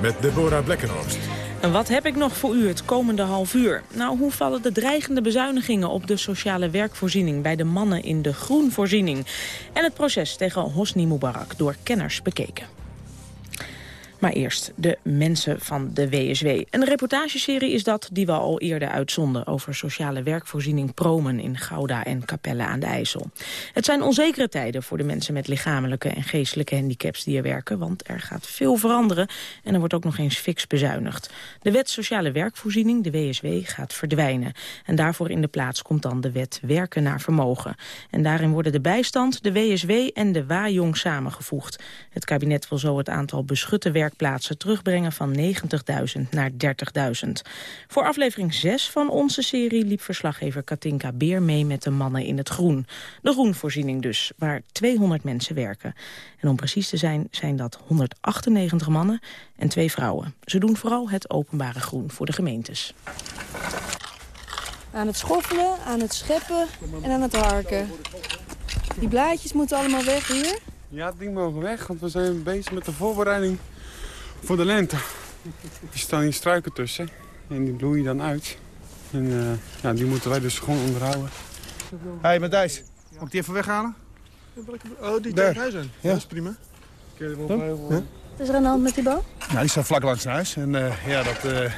Speaker 1: Met Deborah Blekkenhorst.
Speaker 6: En wat heb ik nog voor u het komende half uur? Nou, hoe vallen de dreigende bezuinigingen op de sociale werkvoorziening... bij de mannen in de groenvoorziening? En het proces tegen Hosni Mubarak door kenners bekeken. Maar eerst de mensen van de WSW. Een reportageserie is dat die we al eerder uitzonden... over sociale werkvoorziening Promen in Gouda en Capelle aan de IJssel. Het zijn onzekere tijden voor de mensen met lichamelijke en geestelijke handicaps die er werken... want er gaat veel veranderen en er wordt ook nog eens fix bezuinigd. De wet sociale werkvoorziening, de WSW, gaat verdwijnen. En daarvoor in de plaats komt dan de wet werken naar vermogen. En daarin worden de bijstand, de WSW en de WAJONG samengevoegd. Het kabinet wil zo het aantal beschutte werkplaatsen terugbrengen van 90.000 naar 30.000. Voor aflevering 6 van onze serie liep verslaggever Katinka Beer mee met de mannen in het groen. De groenvoorziening dus, waar 200 mensen werken. En om precies te zijn, zijn dat 198 mannen en twee vrouwen. Ze doen vooral het openbare groen voor de gemeentes.
Speaker 18: Aan het schoffelen, aan het scheppen en aan het harken. Die blaadjes moeten allemaal weg hier.
Speaker 19: Ja, die mogen weg, want we zijn bezig met de voorbereiding voor de lente. Er staan hier struiken tussen en die bloeien dan uit. En eh, ja, die moeten wij dus gewoon onderhouden.
Speaker 20: Hé, hey, Matthijs. Moet ik die even weghalen?
Speaker 21: Oh, die tegen huis aan.
Speaker 20: Ja.
Speaker 21: Dat is prima.
Speaker 20: Ja?
Speaker 18: Wat is er aan de hand met die boom?
Speaker 20: Nou, die staat vlak langs het huis. En eh, ja, dat, eh,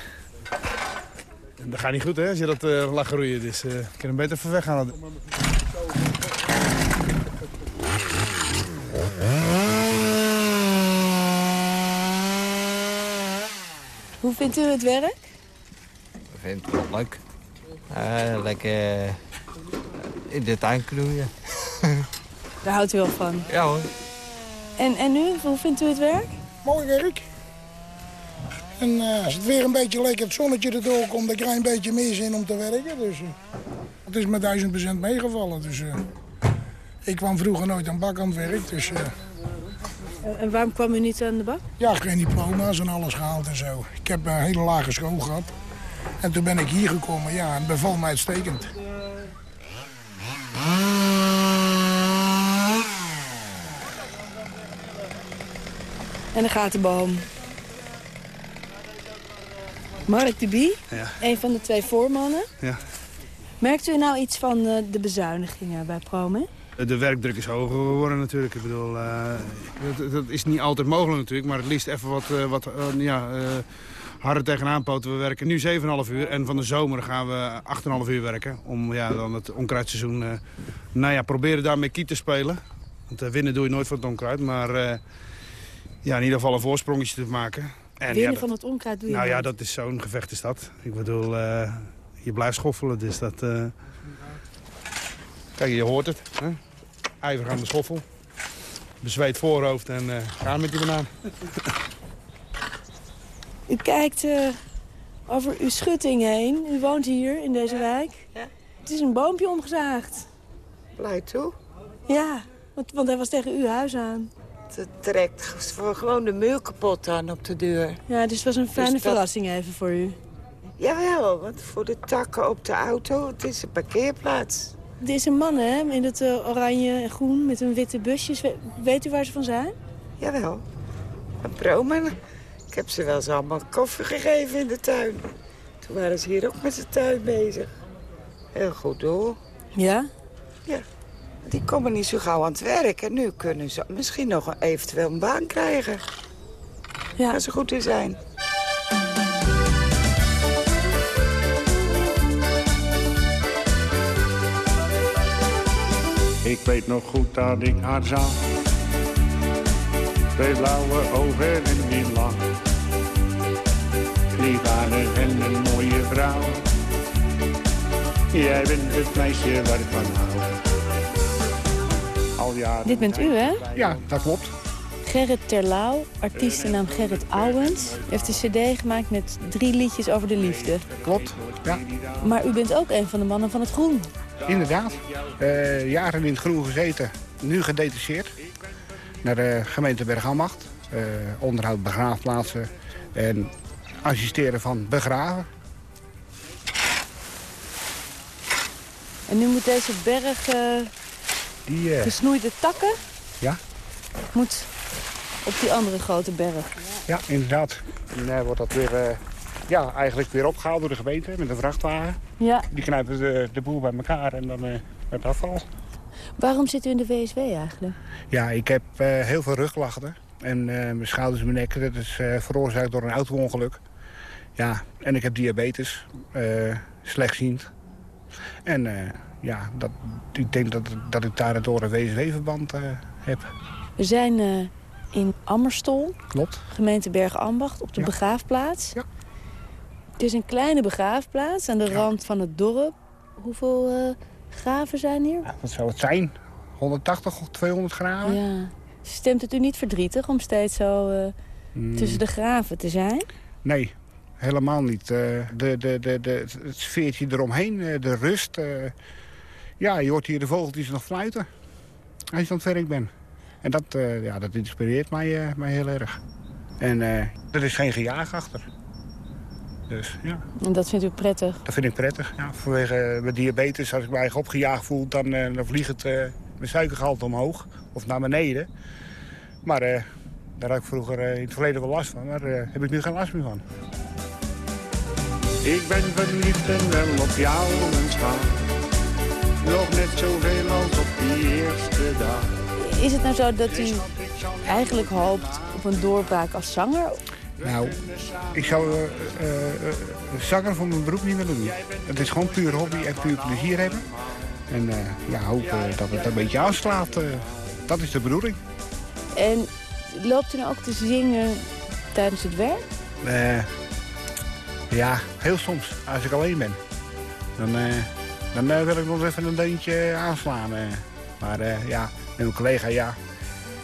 Speaker 20: dat gaat niet goed, hè, als je dat eh laat groeien. Dus eh ik kan hem beter even weghalen.
Speaker 18: Hoe vindt u het werk?
Speaker 22: Ik vind het wel leuk. Eh, lekker eh, in de tuin knoeien.
Speaker 18: Daar houdt u wel van.
Speaker 22: Ja hoor.
Speaker 18: En, en u, hoe vindt u het werk?
Speaker 23: Mooi werk. En eh, als het weer een beetje lekker het zonnetje erdoor komt, dan krijg je een beetje meer zin om te werken. Dus eh, het is me duizend procent meegevallen. Dus eh, Ik kwam vroeger nooit aan bak aan het werk, dus... eh,
Speaker 15: En waarom kwam u niet aan de bak?
Speaker 23: ja, geen diploma's en alles gehaald en zo. Ik heb een hele lage school gehad. En toen ben ik hier gekomen, ja, en het bevalt mij uitstekend.
Speaker 15: En dan gaat de boom. Mark de Bie,
Speaker 20: Ja.
Speaker 15: een van de twee voormannen.
Speaker 20: Ja.
Speaker 15: Merkt u nou iets van eh, de bezuinigingen bij Promen?
Speaker 20: De werkdruk is hoger geworden natuurlijk. Ik bedoel, eh, dat, dat is niet altijd mogelijk natuurlijk, maar het liefst even wat, eh, wat eh, ja, eh, harder tegenaan poten. We werken nu 7,5 uur en van de zomer gaan we 8,5 uur werken. Om ja, dan het onkruidseizoen, eh, nou ja, proberen daarmee kiet te spelen. Want eh, winnen doe je nooit van het onkruid, maar eh, ja, in ieder geval een voorsprongetje te maken. En,
Speaker 15: Winnen
Speaker 20: ja, dat-
Speaker 15: van het onkruid doe je
Speaker 20: nou ja, dat is zo'n gevecht is dat. Ik bedoel, eh, je blijft schoffelen, dus dat... Kijk, je hoort het. Hè? Ijverig aan de schoffel. Bezweet voorhoofd en eh gaan met die banaan.
Speaker 15: U kijkt eh, over uw schutting heen. U woont hier in deze wijk. Het is een boompje omgezaagd.
Speaker 24: Blij toe.
Speaker 15: Ja, want, want hij was tegen uw huis aan.
Speaker 24: Het trekt gewoon de muur kapot aan op de deur.
Speaker 15: Ja, dus het was een fijne
Speaker 24: dat-
Speaker 15: verrassing even voor u.
Speaker 24: Jawel, want voor de takken op de auto, het is een parkeerplaats.
Speaker 15: Er is een man, hè, in het eh, oranje en groen met een witte busjes. We- weet u waar ze van zijn?
Speaker 24: Jawel. Een promen. Ik heb ze wel eens allemaal koffie gegeven in de tuin. Toen waren ze hier ook met de tuin bezig. Heel goed doel.
Speaker 15: Ja?
Speaker 24: Ja. Die komen niet zo gauw aan het werk. En nu kunnen ze misschien nog een, eventueel een baan krijgen.
Speaker 15: Ja.
Speaker 24: Als ze goed in zijn.
Speaker 25: Ik weet nog goed dat ik haar zag. Twee blauwe ogen en die lach. Liefvaardig en een mooie vrouw. Jij bent het meisje waar ik van hou. Al jaren
Speaker 15: Dit bent u, hè?
Speaker 25: Ja, dat klopt.
Speaker 15: Gerrit Terlouw, artiestennaam Gerrit Ouwens. U heeft een cd gemaakt met drie liedjes over de liefde.
Speaker 21: Klopt, ja.
Speaker 15: Maar u bent ook een van de mannen van het groen.
Speaker 21: Inderdaad. Eh, jaren in het groen gezeten. Nu gedetacheerd. Naar de gemeente Bergambacht. Eh, onderhoud begraafplaatsen. En assisteren van begraven.
Speaker 15: En nu moet deze berg eh,
Speaker 21: Die, eh,
Speaker 15: gesnoeide takken
Speaker 21: ja,
Speaker 15: moet op die andere grote berg.
Speaker 21: ja, inderdaad. En wordt dat weer, eh, ja, eigenlijk weer opgehaald door de gemeente met een vrachtwagen.
Speaker 15: Ja.
Speaker 21: Die knijpen de, de boel bij elkaar en dan eh met afval.
Speaker 15: Waarom zit u in de WSW eigenlijk?
Speaker 21: Ja, ik heb eh, heel veel rugklachten. En eh, mijn schouders en mijn nek, dat is veroorzaakt door een auto-ongeluk. Ja, en ik heb diabetes, slechtziend. En ja, dat, ik denk dat, dat ik daar door een WSW-verband heb.
Speaker 15: We zijn in Ammerstol,
Speaker 21: Klopt.
Speaker 15: gemeente Bergambacht, op de begraafplaats.
Speaker 21: Ja.
Speaker 15: Het is een kleine begraafplaats aan de rand van het dorp. Hoeveel eh, graven zijn hier?
Speaker 21: Wat zou het zijn? 180 of 200 graden?
Speaker 15: Ja. Stemt het u niet verdrietig om steeds zo eh,
Speaker 21: Mm.
Speaker 15: tussen de graven te zijn?
Speaker 21: Nee, helemaal niet. Eh, de, de, de, de, het sfeertje eromheen, de rust. ja, je hoort hier de vogeltjes nog fluiten als je aan het werk bent. En dat, ja, dat inspireert mij, mij heel erg. En er is geen gejaag achter. Dus ja,
Speaker 15: En dat vindt u prettig?
Speaker 21: dat vind ik prettig. Ja, vanwege eh, mijn diabetes, als ik me eigen opgejaagd voel... dan, eh, dan vliegt het, eh, mijn suikergehalte omhoog of naar beneden. Maar eh, daar had ik vroeger eh, in het verleden wel last van. Maar daar heb ik nu geen last meer van.
Speaker 25: Ik ben verliefd en wel op jou, mijn schat. Nog net zoveel als op die eerste dag.
Speaker 15: Is het nou zo dat u eigenlijk hoopt op een doorbraak als zanger?
Speaker 21: Nou, ik zou eh, eh, zanger voor mijn beroep niet willen doen. Het is gewoon puur hobby en puur plezier hebben. En ja, hopen dat het een beetje aanslaat. dat is de bedoeling.
Speaker 15: En loopt u nou ook te zingen tijdens het werk?
Speaker 21: Ja, heel soms, als ik alleen ben. Dan, dan wil ik nog even een deuntje aanslaan. Maar ja, met mijn collega, ja,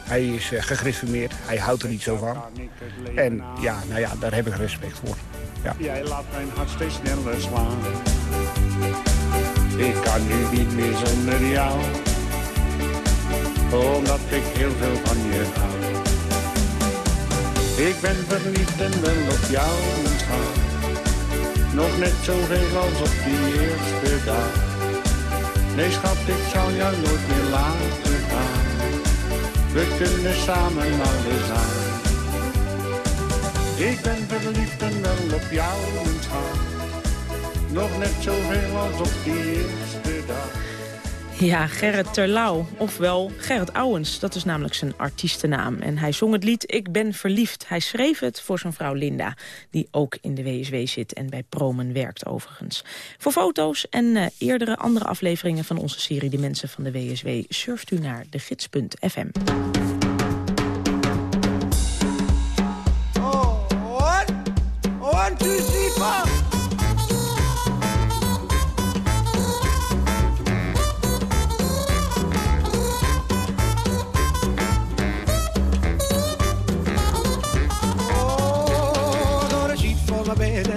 Speaker 21: hij is eh, gegriffeerd. Hij houdt er niet zo van. En ja, nou ja, daar heb ik respect voor. Ja.
Speaker 25: Jij laat mijn hart steeds sneller slaan. Ik kan nu niet meer zonder jou. omdat ik heel veel van je hou. Ik ben verliefd en wel op jou, mijn. Nog net zoveel als op die eerste dag. Nee schat, ik zal jou nooit meer laten gaan. We kunnen samen alles aan. Ik ben verliefd en wel op jou, mijn schat. Nog net zoveel als op die eerste dag.
Speaker 6: Ja, Gerrit Terlouw, ofwel Gerrit Ouwens. Dat is namelijk zijn artiestennaam. En hij zong het lied Ik ben verliefd. Hij schreef het voor zijn vrouw Linda, die ook in de WSW zit... en bij Promen werkt overigens. Voor foto's en eh, eerdere andere afleveringen van onze serie... De Mensen van de WSW, surft u naar de gids.fm.
Speaker 26: One, one, two,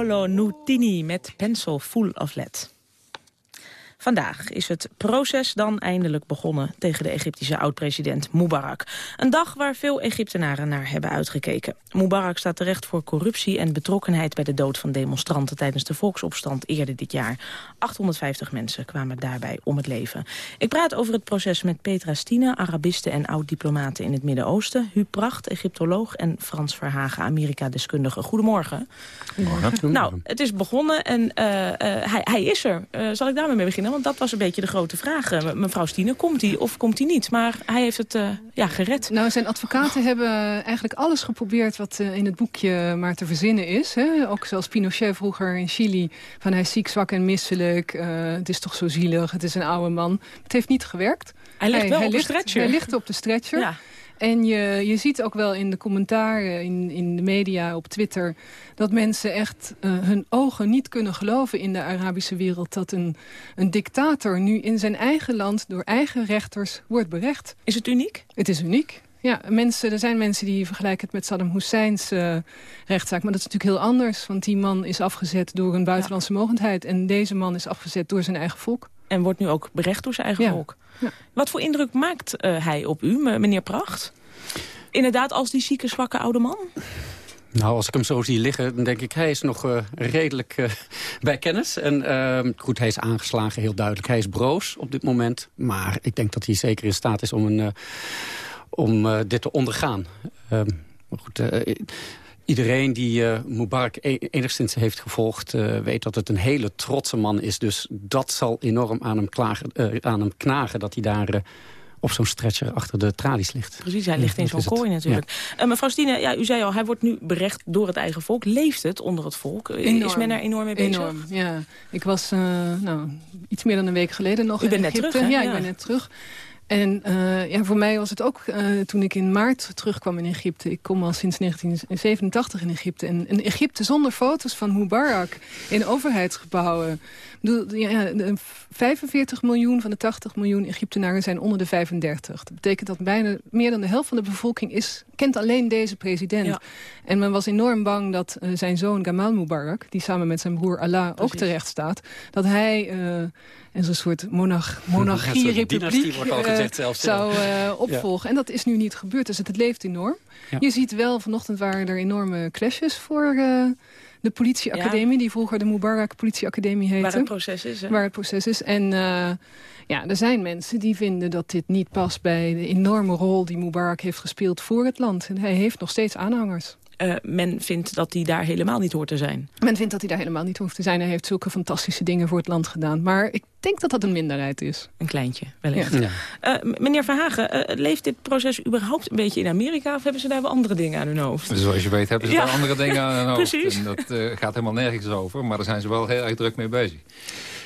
Speaker 6: Paolo Nutini met Pencil Full of Lead. Vandaag is het proces dan eindelijk begonnen tegen de Egyptische oud-president Mubarak. Een dag waar veel Egyptenaren naar hebben uitgekeken. Mubarak staat terecht voor corruptie en betrokkenheid bij de dood van demonstranten tijdens de volksopstand eerder dit jaar. 850 mensen kwamen daarbij om het leven. Ik praat over het proces met Petra Stine, Arabiste en oud-diplomaten in het Midden-Oosten, Huub Pracht, Egyptoloog en Frans Verhagen, Amerika-deskundige. Goedemorgen. Nou, het is begonnen en eh, eh, hij, hij is er. Eh, zal ik daarmee mee beginnen? Want dat was een beetje de grote vraag. Eh, mevrouw Stine, komt hij of komt hij niet? Maar hij heeft het eh, ja, gered.
Speaker 27: Nou, zijn advocaten hebben eigenlijk alles geprobeerd wat eh, in het boekje maar te verzinnen is. Hè? Ook zoals Pinochet vroeger in Chili. Van hij is ziek, zwak en misselijk. het is toch zo zielig, het is een oude man. Het heeft niet gewerkt.
Speaker 6: Hij ligt wel op de stretcher.
Speaker 27: Hij ligt op de stretcher.
Speaker 6: Ja.
Speaker 27: En je, je ziet ook wel in de commentaren in, in de media, op Twitter... dat mensen echt eh, hun ogen niet kunnen geloven in de Arabische wereld... dat een, een dictator nu in zijn eigen land door eigen rechters wordt berecht.
Speaker 6: Is het uniek?
Speaker 27: Het is uniek. Ja, mensen, er zijn mensen die vergelijken het met Saddam Husseins eh, rechtszaak. Maar dat is natuurlijk heel anders. Want die man is afgezet door een buitenlandse mogendheid. En deze man is afgezet door zijn eigen volk.
Speaker 6: En wordt nu ook berecht door zijn eigen
Speaker 27: Ja.
Speaker 6: volk. Wat voor indruk maakt eh, hij op u, me- meneer Pracht? Inderdaad, als die zieke, zwakke oude man?
Speaker 28: Nou, als ik hem zo zie liggen, dan denk ik... hij is nog eh, redelijk eh, bij kennis. En eh, goed, hij is aangeslagen, heel duidelijk. Hij is broos op dit moment. Maar ik denk dat hij zeker in staat is om, een, om eh, dit te ondergaan. Ehm, maar goed, eh, iedereen die eh, Mubarak e- enigszins heeft gevolgd... eh, weet dat het een hele trotse man is. Dus dat zal enorm aan hem, klagen, eh, aan hem knagen dat hij daar... op zo'n stretcher achter de tralies ligt.
Speaker 6: Precies, hij ligt in zo'n kooi natuurlijk. Eh, mevrouw Stine, ja, u zei al, hij wordt nu berecht door het eigen volk. Leeft het onder het volk? Is men er enorm mee bezig?
Speaker 27: Enorm, ja. Ik was eh, nou, iets meer dan een week geleden nog
Speaker 6: U
Speaker 27: in
Speaker 6: bent net
Speaker 27: Egypte.
Speaker 6: terug, hè?
Speaker 27: Ja,
Speaker 6: Ja.
Speaker 27: ik ben net terug. En eh, ja, voor mij was het ook, eh, toen ik in maart terugkwam in Egypte... ik kom al sinds 1987 in Egypte. En een Egypte zonder foto's van Mubarak in overheidsgebouwen. Bedoel, ja, ja, de 45 miljoen van de 80 miljoen Egyptenaren zijn onder de 35. Dat betekent dat bijna meer dan de helft van de bevolking is, kent alleen deze president. En men was enorm bang dat eh, zijn zoon Gamal Mubarak... die samen met zijn broer Allah ook terecht staat... dat hij in zo'n soort monarch, monarchie-republiek eh,
Speaker 28: ja.
Speaker 27: zou eh, opvolgen. En dat is nu niet gebeurd, dus het, het leeft enorm.
Speaker 28: Ja.
Speaker 27: Je ziet wel, vanochtend waren er enorme clashes voor... eh, de politieacademie, die vroeger de Mubarak politieacademie heette.
Speaker 6: Waar het proces is, hè?
Speaker 27: Waar het proces is. En eh, ja, er zijn mensen die vinden dat dit niet past bij de enorme rol die Mubarak heeft gespeeld voor het land. En hij heeft nog steeds aanhangers.
Speaker 6: Eh, men vindt dat hij daar helemaal niet hoort te zijn.
Speaker 27: Men vindt dat hij daar helemaal niet hoeft te zijn. Hij heeft zulke fantastische dingen voor het land gedaan. Maar ik denk dat dat een minderheid is.
Speaker 6: Een kleintje, wellicht.
Speaker 27: Ja.
Speaker 6: Eh, meneer Verhagen, eh, leeft dit proces überhaupt een beetje in Amerika... of hebben ze daar wel andere dingen aan hun hoofd?
Speaker 29: Dus zoals je weet hebben ze
Speaker 6: Ja.
Speaker 29: daar andere dingen aan hun hoofd.
Speaker 6: Precies.
Speaker 29: En dat eh, gaat helemaal nergens over, maar daar zijn ze wel heel erg druk mee bezig.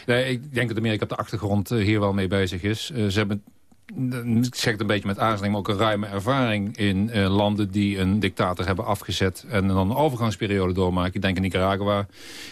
Speaker 29: Nee, ik denk dat Amerika op de achtergrond hier wel mee bezig is. Ze hebben, ik zeg het een beetje met aarzeling, maar ook een ruime ervaring in eh, landen die een dictator hebben afgezet en dan een overgangsperiode doormaken. Ik denk aan Nicaragua,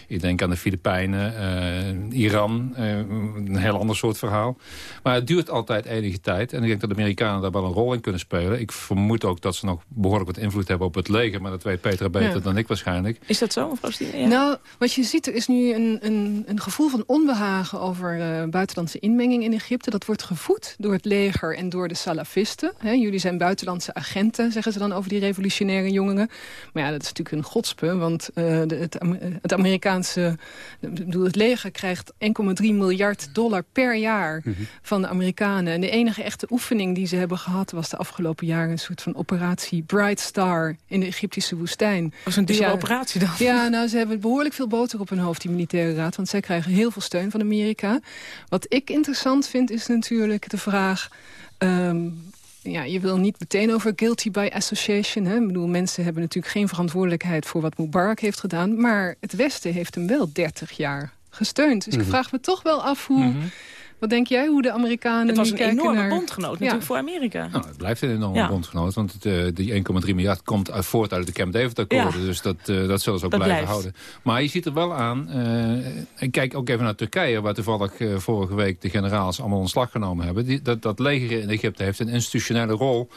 Speaker 29: ik denk aan de Filipijnen, eh, Iran, eh, een heel ander soort verhaal. Maar het duurt altijd enige tijd en ik denk dat de Amerikanen daar wel een rol in kunnen spelen. Ik vermoed ook dat ze nog behoorlijk wat invloed hebben op het leger, maar dat weet Petra beter
Speaker 27: Ja.
Speaker 29: dan ik waarschijnlijk.
Speaker 6: Is dat zo, mevrouw Stine? Ja.
Speaker 27: Nou, wat je ziet, er is nu een, een, een gevoel van onbehagen over eh, buitenlandse inmenging in Egypte. Dat wordt gevoed door het leger en door de salafisten. Hè, jullie zijn buitenlandse agenten, zeggen ze dan over die revolutionaire jongeren. Maar ja, dat is natuurlijk een godspe, want eh, de, het, eh, het Amerikaanse... Ik bedoel, het leger krijgt 1,3 miljard dollar per jaar van de Amerikanen. En de enige echte oefening die ze hebben gehad... was de afgelopen jaren een soort van operatie Bright Star in de Egyptische woestijn. Dat
Speaker 6: was een dure operatie dan.
Speaker 27: Ja, nou, ze hebben behoorlijk veel boter op hun hoofd, die militaire raad. Want zij krijgen heel veel steun van Amerika. Wat ik interessant vind, is natuurlijk de vraag... ehm, ja, je wil niet meteen over guilty by association. Hè? Ik bedoel, mensen hebben natuurlijk geen verantwoordelijkheid... voor wat Mubarak heeft gedaan. Maar het Westen heeft hem wel 30 jaar gesteund. Dus ik
Speaker 6: Mhm.
Speaker 27: vraag me toch wel af hoe... Wat denk jij, hoe de Amerikanen
Speaker 6: Het was een
Speaker 27: kijken
Speaker 6: enorme
Speaker 27: naar...
Speaker 6: bondgenoot natuurlijk voor Amerika.
Speaker 29: Nou, het blijft een enorme
Speaker 6: Ja.
Speaker 29: bondgenoot. Want het, eh, die 1,3 miljard komt uit, voort uit de Camp David-akkoorden.
Speaker 6: Ja.
Speaker 29: Dus dat, eh, dat zullen ze ook
Speaker 6: Dat
Speaker 29: blijven
Speaker 6: blijft.
Speaker 29: houden. Maar je ziet er wel aan... eh, ik kijk ook even naar Turkije... waar toevallig eh, vorige week de generaals allemaal ontslag genomen hebben. Die, dat, dat leger in Egypte heeft een institutionele rol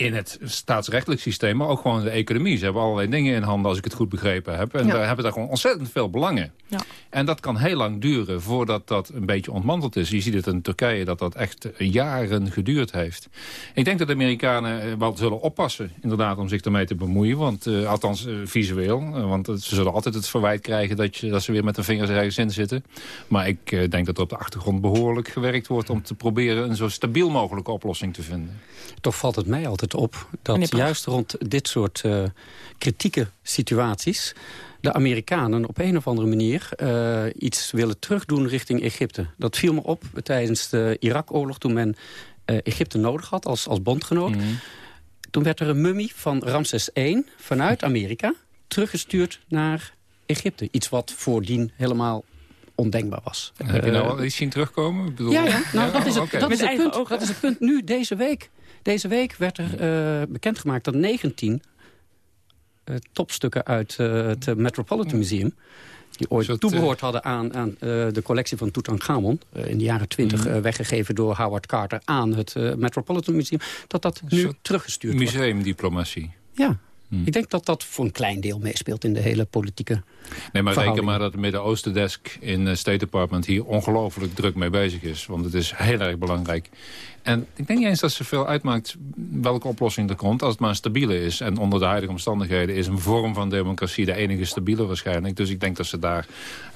Speaker 29: in het staatsrechtelijk systeem, maar ook gewoon in de economie. Ze hebben allerlei dingen in handen, als ik het goed begrepen heb. En
Speaker 6: Ja.
Speaker 29: daar hebben daar gewoon ontzettend veel belangen.
Speaker 6: Ja.
Speaker 29: En dat kan heel lang duren voordat dat een beetje ontmanteld is. Je ziet het in Turkije dat dat echt jaren geduurd heeft. Ik denk dat de Amerikanen eh, wel zullen oppassen inderdaad om zich ermee te bemoeien. Want, eh, althans eh, visueel. eh, want ze zullen altijd het verwijt krijgen dat, je, dat ze weer met de vingers ergens in zitten. Maar ik eh, denk dat er op de achtergrond behoorlijk gewerkt wordt... om te proberen een zo stabiel mogelijke oplossing te vinden.
Speaker 28: Toch valt het mij altijd op dat juist rond dit soort eh, kritieke situaties... de Amerikanen op een of andere manier eh, iets willen terugdoen richting Egypte. Dat viel me op tijdens de Irak-oorlog toen men eh, Egypte nodig had als, als bondgenoot. Toen werd er een mummie van Ramses I vanuit Amerika teruggestuurd naar Egypte. Iets wat voordien helemaal ondenkbaar was.
Speaker 29: Heb je nou wel iets zien terugkomen? Ik bedoel,
Speaker 28: ja, ja. Nou, dat, is het, dat, is het punt. dat is het punt nu, deze week. Deze week werd er eh, bekendgemaakt dat 19 eh, topstukken uit eh, het Metropolitan Museum... die ooit toebehoord hadden aan, aan de collectie van Tutankhamon... eh, in de jaren 20
Speaker 29: Mhm.
Speaker 28: eh, weggegeven door Howard Carter aan het Metropolitan Museum... dat dat nu teruggestuurd wordt.
Speaker 29: Museumdiplomatie.
Speaker 28: Ja. Ik denk dat dat voor een klein deel meespeelt in de hele politieke
Speaker 29: Nee, maar reken maar dat de Midden-Oosten-desk in het State Department hier ongelooflijk druk mee bezig is. Want het is heel erg belangrijk. En ik denk niet eens dat ze veel uitmaakt welke oplossing er komt. Als het maar een stabiele is. En onder de huidige omstandigheden is een vorm van democratie de enige stabiele waarschijnlijk. Dus ik denk dat ze daar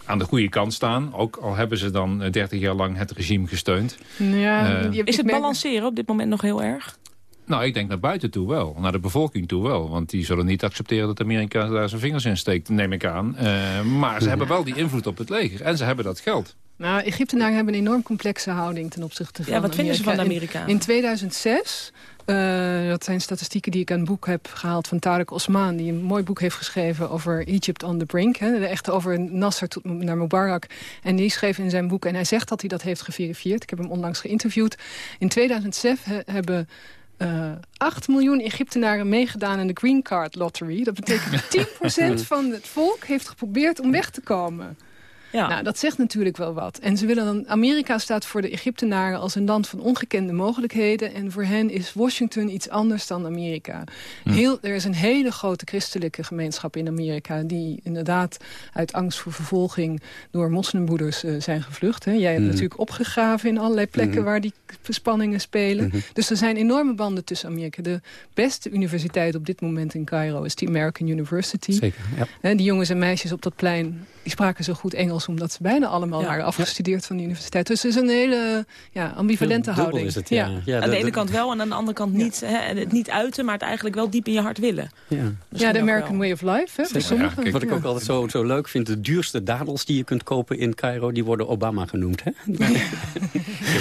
Speaker 29: aan de goede kant staan. Ook al hebben ze dan eh, 30 jaar lang het regime gesteund.
Speaker 27: Ja,
Speaker 29: Eh,
Speaker 6: Is het balanceren op dit moment nog heel erg?
Speaker 29: Nou, ik denk naar buiten toe wel. Naar de bevolking toe wel. Want die zullen niet accepteren dat Amerika daar zijn vingers in steekt, neem ik aan. Eh, maar ze hebben wel die invloed op het leger. En ze hebben dat geld.
Speaker 28: Nou, Egyptenaren hebben een enorm complexe houding ten opzichte van
Speaker 6: Ja, wat vinden ze van de
Speaker 28: Amerika.
Speaker 6: Amerikanen?
Speaker 28: In, in 2006, eh, dat zijn statistieken die ik uit een boek heb gehaald van Tarek Osman... die een mooi boek heeft geschreven over Egypt on the brink. Hè, echt over Nasser tot naar Mubarak. En die schreef in zijn boek, en hij zegt dat hij dat heeft geverifieerd. Ik heb hem onlangs geïnterviewd. In 2006 he- hebben... eh 8 miljoen Egyptenaren meegedaan aan de Green Card Lottery. Dat betekent 10% van het volk heeft geprobeerd om weg te komen.
Speaker 6: Ja.
Speaker 28: Nou, dat zegt natuurlijk wel wat. En ze willen dan, Amerika staat voor de Egyptenaren als een land van ongekende mogelijkheden. En voor hen is Washington iets anders dan Amerika. Heel, er is een hele grote christelijke gemeenschap in Amerika... die inderdaad uit angst voor vervolging door moslimbroeders eh, zijn gevlucht. Hè. Jij hebt
Speaker 27: Mhm.
Speaker 28: natuurlijk opgegraven in allerlei plekken
Speaker 27: Mhm.
Speaker 28: waar die spanningen spelen. Dus er zijn enorme banden tussen Amerika. De beste universiteit op dit moment in Cairo is de American University.
Speaker 27: Zeker, ja.
Speaker 28: Die jongens en meisjes op dat plein die spraken zo goed Engels... omdat ze bijna allemaal
Speaker 6: Ja.
Speaker 28: waren afgestudeerd van de universiteit. Dus het is een hele ja, ambivalente
Speaker 27: Dubbel
Speaker 28: houding.
Speaker 27: is het, ja. Ja,
Speaker 6: aan de ene kant wel en aan de andere kant niet, hè, het niet uiten... maar het eigenlijk wel diep in je hart willen.
Speaker 27: Ja.
Speaker 28: Ja, de American Way of Life, hè, voor sommigen.
Speaker 27: Wat ik ook altijd zo, zo leuk vind, de duurste dadels die je kunt kopen in Cairo, die worden Obama genoemd. Hè?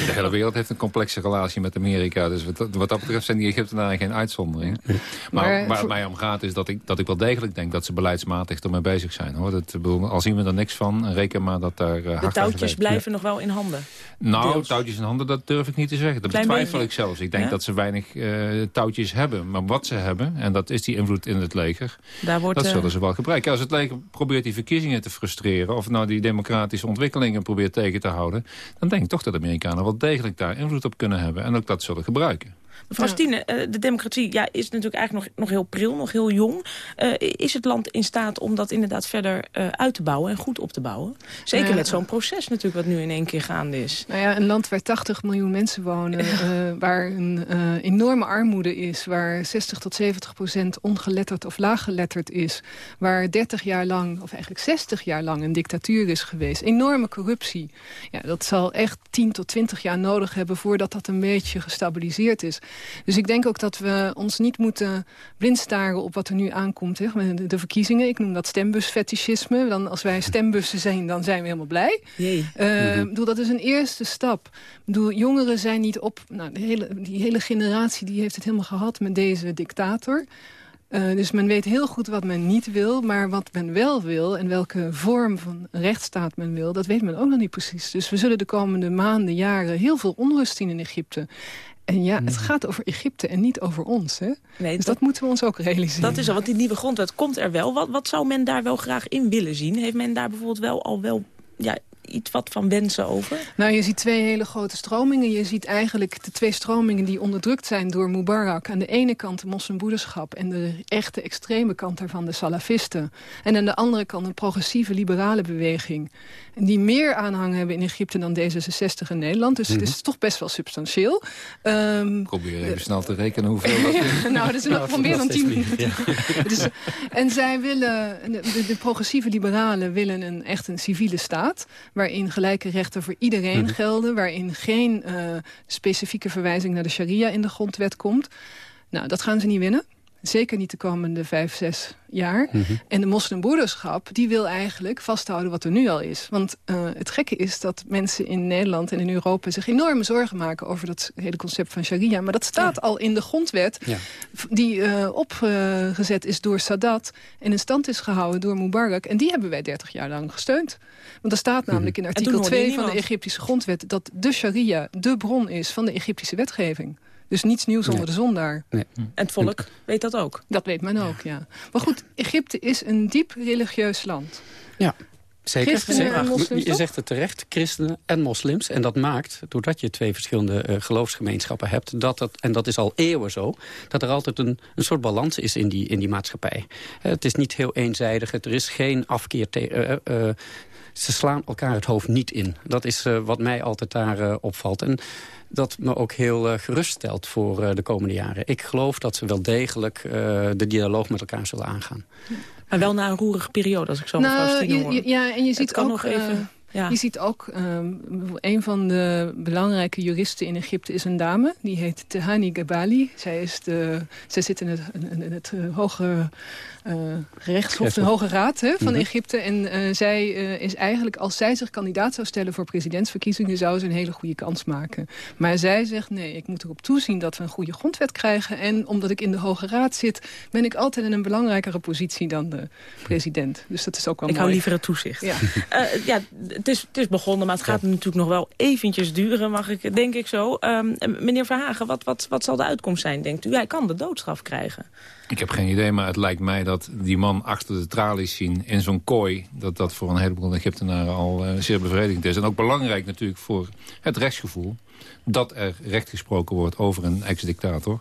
Speaker 29: De hele wereld heeft een complexe relatie met Amerika. Dus wat, wat dat betreft zijn die Egyptenaren geen uitzondering. Maar,
Speaker 28: Maar,
Speaker 29: waar het mij om gaat is dat ik, dat ik wel degelijk denk dat ze beleidsmatig ermee bezig zijn. Hoor. Dat, ik bedoel, al zien we er niks van, maar dat daar uh,
Speaker 6: De touwtjes blijven nog wel in handen.
Speaker 29: Nou,
Speaker 6: Deels.
Speaker 29: touwtjes in handen, dat durf ik niet te zeggen. Dat
Speaker 6: Klein
Speaker 29: betwijfel
Speaker 6: beetje.
Speaker 29: ik zelfs. Ik denk
Speaker 6: Ja?
Speaker 29: dat ze weinig eh, touwtjes hebben. Maar wat ze hebben, en dat is die invloed in het leger...
Speaker 6: Daar wordt,
Speaker 29: dat
Speaker 6: eh,
Speaker 29: zullen ze wel gebruiken. Als het leger probeert die verkiezingen te frustreren... of nou die democratische ontwikkelingen probeert tegen te houden... dan denk ik toch dat de Amerikanen wel degelijk daar invloed op kunnen hebben... en ook dat zullen gebruiken.
Speaker 6: Mevrouw Stine, eh, de democratie ja, is natuurlijk eigenlijk nog, nog heel pril, nog heel jong. Eh, is het land in staat om dat inderdaad verder eh, uit te bouwen en goed op te bouwen? Zeker
Speaker 28: Ja.
Speaker 6: met zo'n proces natuurlijk wat nu in één keer gaande is.
Speaker 28: Nou ja, een land waar 80 miljoen mensen wonen, waar een enorme armoede is... waar 60 tot 70 procent ongeletterd of laaggeletterd is... waar 30 jaar lang, of eigenlijk 60 jaar lang, een dictatuur is geweest. Enorme corruptie. Ja, dat zal echt 10 tot 20 jaar nodig hebben... voordat dat een beetje gestabiliseerd is. Dus ik denk ook dat we ons niet moeten blind staren op wat er nu aankomt. Hè, met de, de verkiezingen. Ik noem dat stembusfetischisme. Dan, als wij stembussen zijn, dan zijn we helemaal blij.
Speaker 6: Jee.
Speaker 28: Eh, ik bedoel, dat is een eerste stap. Ik bedoel, jongeren zijn niet op... Nou, de hele, die hele generatie die heeft het helemaal gehad met deze dictator. Eh, dus men weet heel goed wat men niet wil. Maar wat men wel wil en welke vorm van rechtsstaat men wil... dat weet men ook nog niet precies. Dus we zullen de komende maanden, jaren... heel veel onrust zien in Egypte. En ja, het gaat over Egypte en niet over ons. Hè?
Speaker 6: Nee,
Speaker 28: dus dat, moeten we ons ook realiseren.
Speaker 6: Dat is al, want die nieuwe grondwet komt er wel. Wat, wat zou men daar wel graag in willen zien? Heeft men daar bijvoorbeeld wel al wel ja, iets wat van wensen over?
Speaker 28: Nou, je ziet twee hele grote stromingen. Je ziet eigenlijk de twee stromingen die onderdrukt zijn door Mubarak. Aan de ene kant de moslimbroederschap en de echte extreme kant daarvan de salafisten. En aan de andere kant een progressieve liberale beweging. En die meer aanhang hebben in Egypte dan D66 in Nederland. Dus het is toch best wel substantieel. Ehm,
Speaker 29: Probeer even snel te rekenen hoeveel dat is.
Speaker 28: nou, dat is nog van meer dan tien minuten. Dus, en zij willen, de, de progressieve liberalen willen een, echt een civiele staat... waarin gelijke rechten voor iedereen
Speaker 27: Mhm.
Speaker 28: gelden... waarin geen eh, specifieke verwijzing naar de sharia in de grondwet komt. Nou, dat gaan ze niet winnen. Zeker niet de komende vijf, zes jaar.
Speaker 27: Mhm.
Speaker 28: En de moslimbroederschap die wil eigenlijk vasthouden wat er nu al is. Want eh, het gekke is dat mensen in Nederland en in Europa... zich enorme zorgen maken over dat hele concept van sharia. Maar dat staat al in de grondwet...
Speaker 27: Ja.
Speaker 28: die eh, opgezet is door Sadat... en in stand is gehouden door Mubarak. En die hebben wij 30 jaar lang gesteund. Want er staat namelijk in artikel
Speaker 6: hoorde je
Speaker 28: 2 van de. Egyptische grondwet... dat de sharia de bron is van de Egyptische wetgeving. Dus niets nieuws onder de zon daar.
Speaker 27: Nee.
Speaker 6: En het volk weet dat ook.
Speaker 28: Dat weet men ook, ja. Maar goed, Egypte is een diep religieus land.
Speaker 27: Ja, zeker.
Speaker 28: Christenen
Speaker 27: zeker.
Speaker 28: en moslims,
Speaker 27: je zegt het terecht, christenen en moslims. En dat maakt, doordat je twee verschillende eh, geloofsgemeenschappen hebt... Dat dat, en dat is al eeuwen zo, dat er altijd een, een soort balans is in die, in die maatschappij. Eh, het is niet heel eenzijdig, het- er is geen afkeer... te- eh, eh, ze slaan elkaar het hoofd niet in. Dat is eh, wat mij altijd daar eh, opvalt. En dat me ook heel eh, geruststelt voor eh, de komende jaren. Ik geloof dat ze wel degelijk eh, de dialoog met elkaar zullen aangaan.
Speaker 6: Maar wel na een roerige periode, als ik zo mevrouw
Speaker 28: nou,
Speaker 6: Stine
Speaker 28: je-
Speaker 6: hoor.
Speaker 28: je- ja, en je
Speaker 6: Het
Speaker 28: ziet
Speaker 6: kan
Speaker 28: ook...
Speaker 6: nog even Ja.
Speaker 28: Je ziet ook, ehm, een van de belangrijke juristen in Egypte is een dame. Die heet Tehani Gabali. Zij, is de, zij zit in het, in in het eh, hoge eh, gerechtshof, de. Hoge Raad hè, van
Speaker 30: Mhm.
Speaker 28: Egypte. En eh, zij eh, is eigenlijk, als zij zich kandidaat zou stellen voor presidentsverkiezingen... zou ze een hele goede kans maken. Maar zij zegt, nee, ik moet erop toezien dat we een goede grondwet krijgen. En omdat ik in de Hoge Raad zit, ben ik altijd in een belangrijkere positie dan de president. Dus dat is ook wel
Speaker 6: Ik
Speaker 28: mooi.
Speaker 6: hou liever het toezicht.
Speaker 28: Ja.
Speaker 6: Eh, ja, het is, het is begonnen, maar het gaat natuurlijk nog wel eventjes duren, mag ik, denk ik zo. Ehm, meneer Verhagen, wat, wat, wat zal de uitkomst zijn, denkt u? Hij kan de doodstraf krijgen.
Speaker 29: Ik heb geen idee, maar het lijkt mij dat die man achter de tralies zien in zo'n kooi... dat dat voor een heleboel Egyptenaren al eh, zeer bevredigend is. En ook belangrijk natuurlijk voor het rechtsgevoel... dat er recht gesproken wordt over een ex-dictator.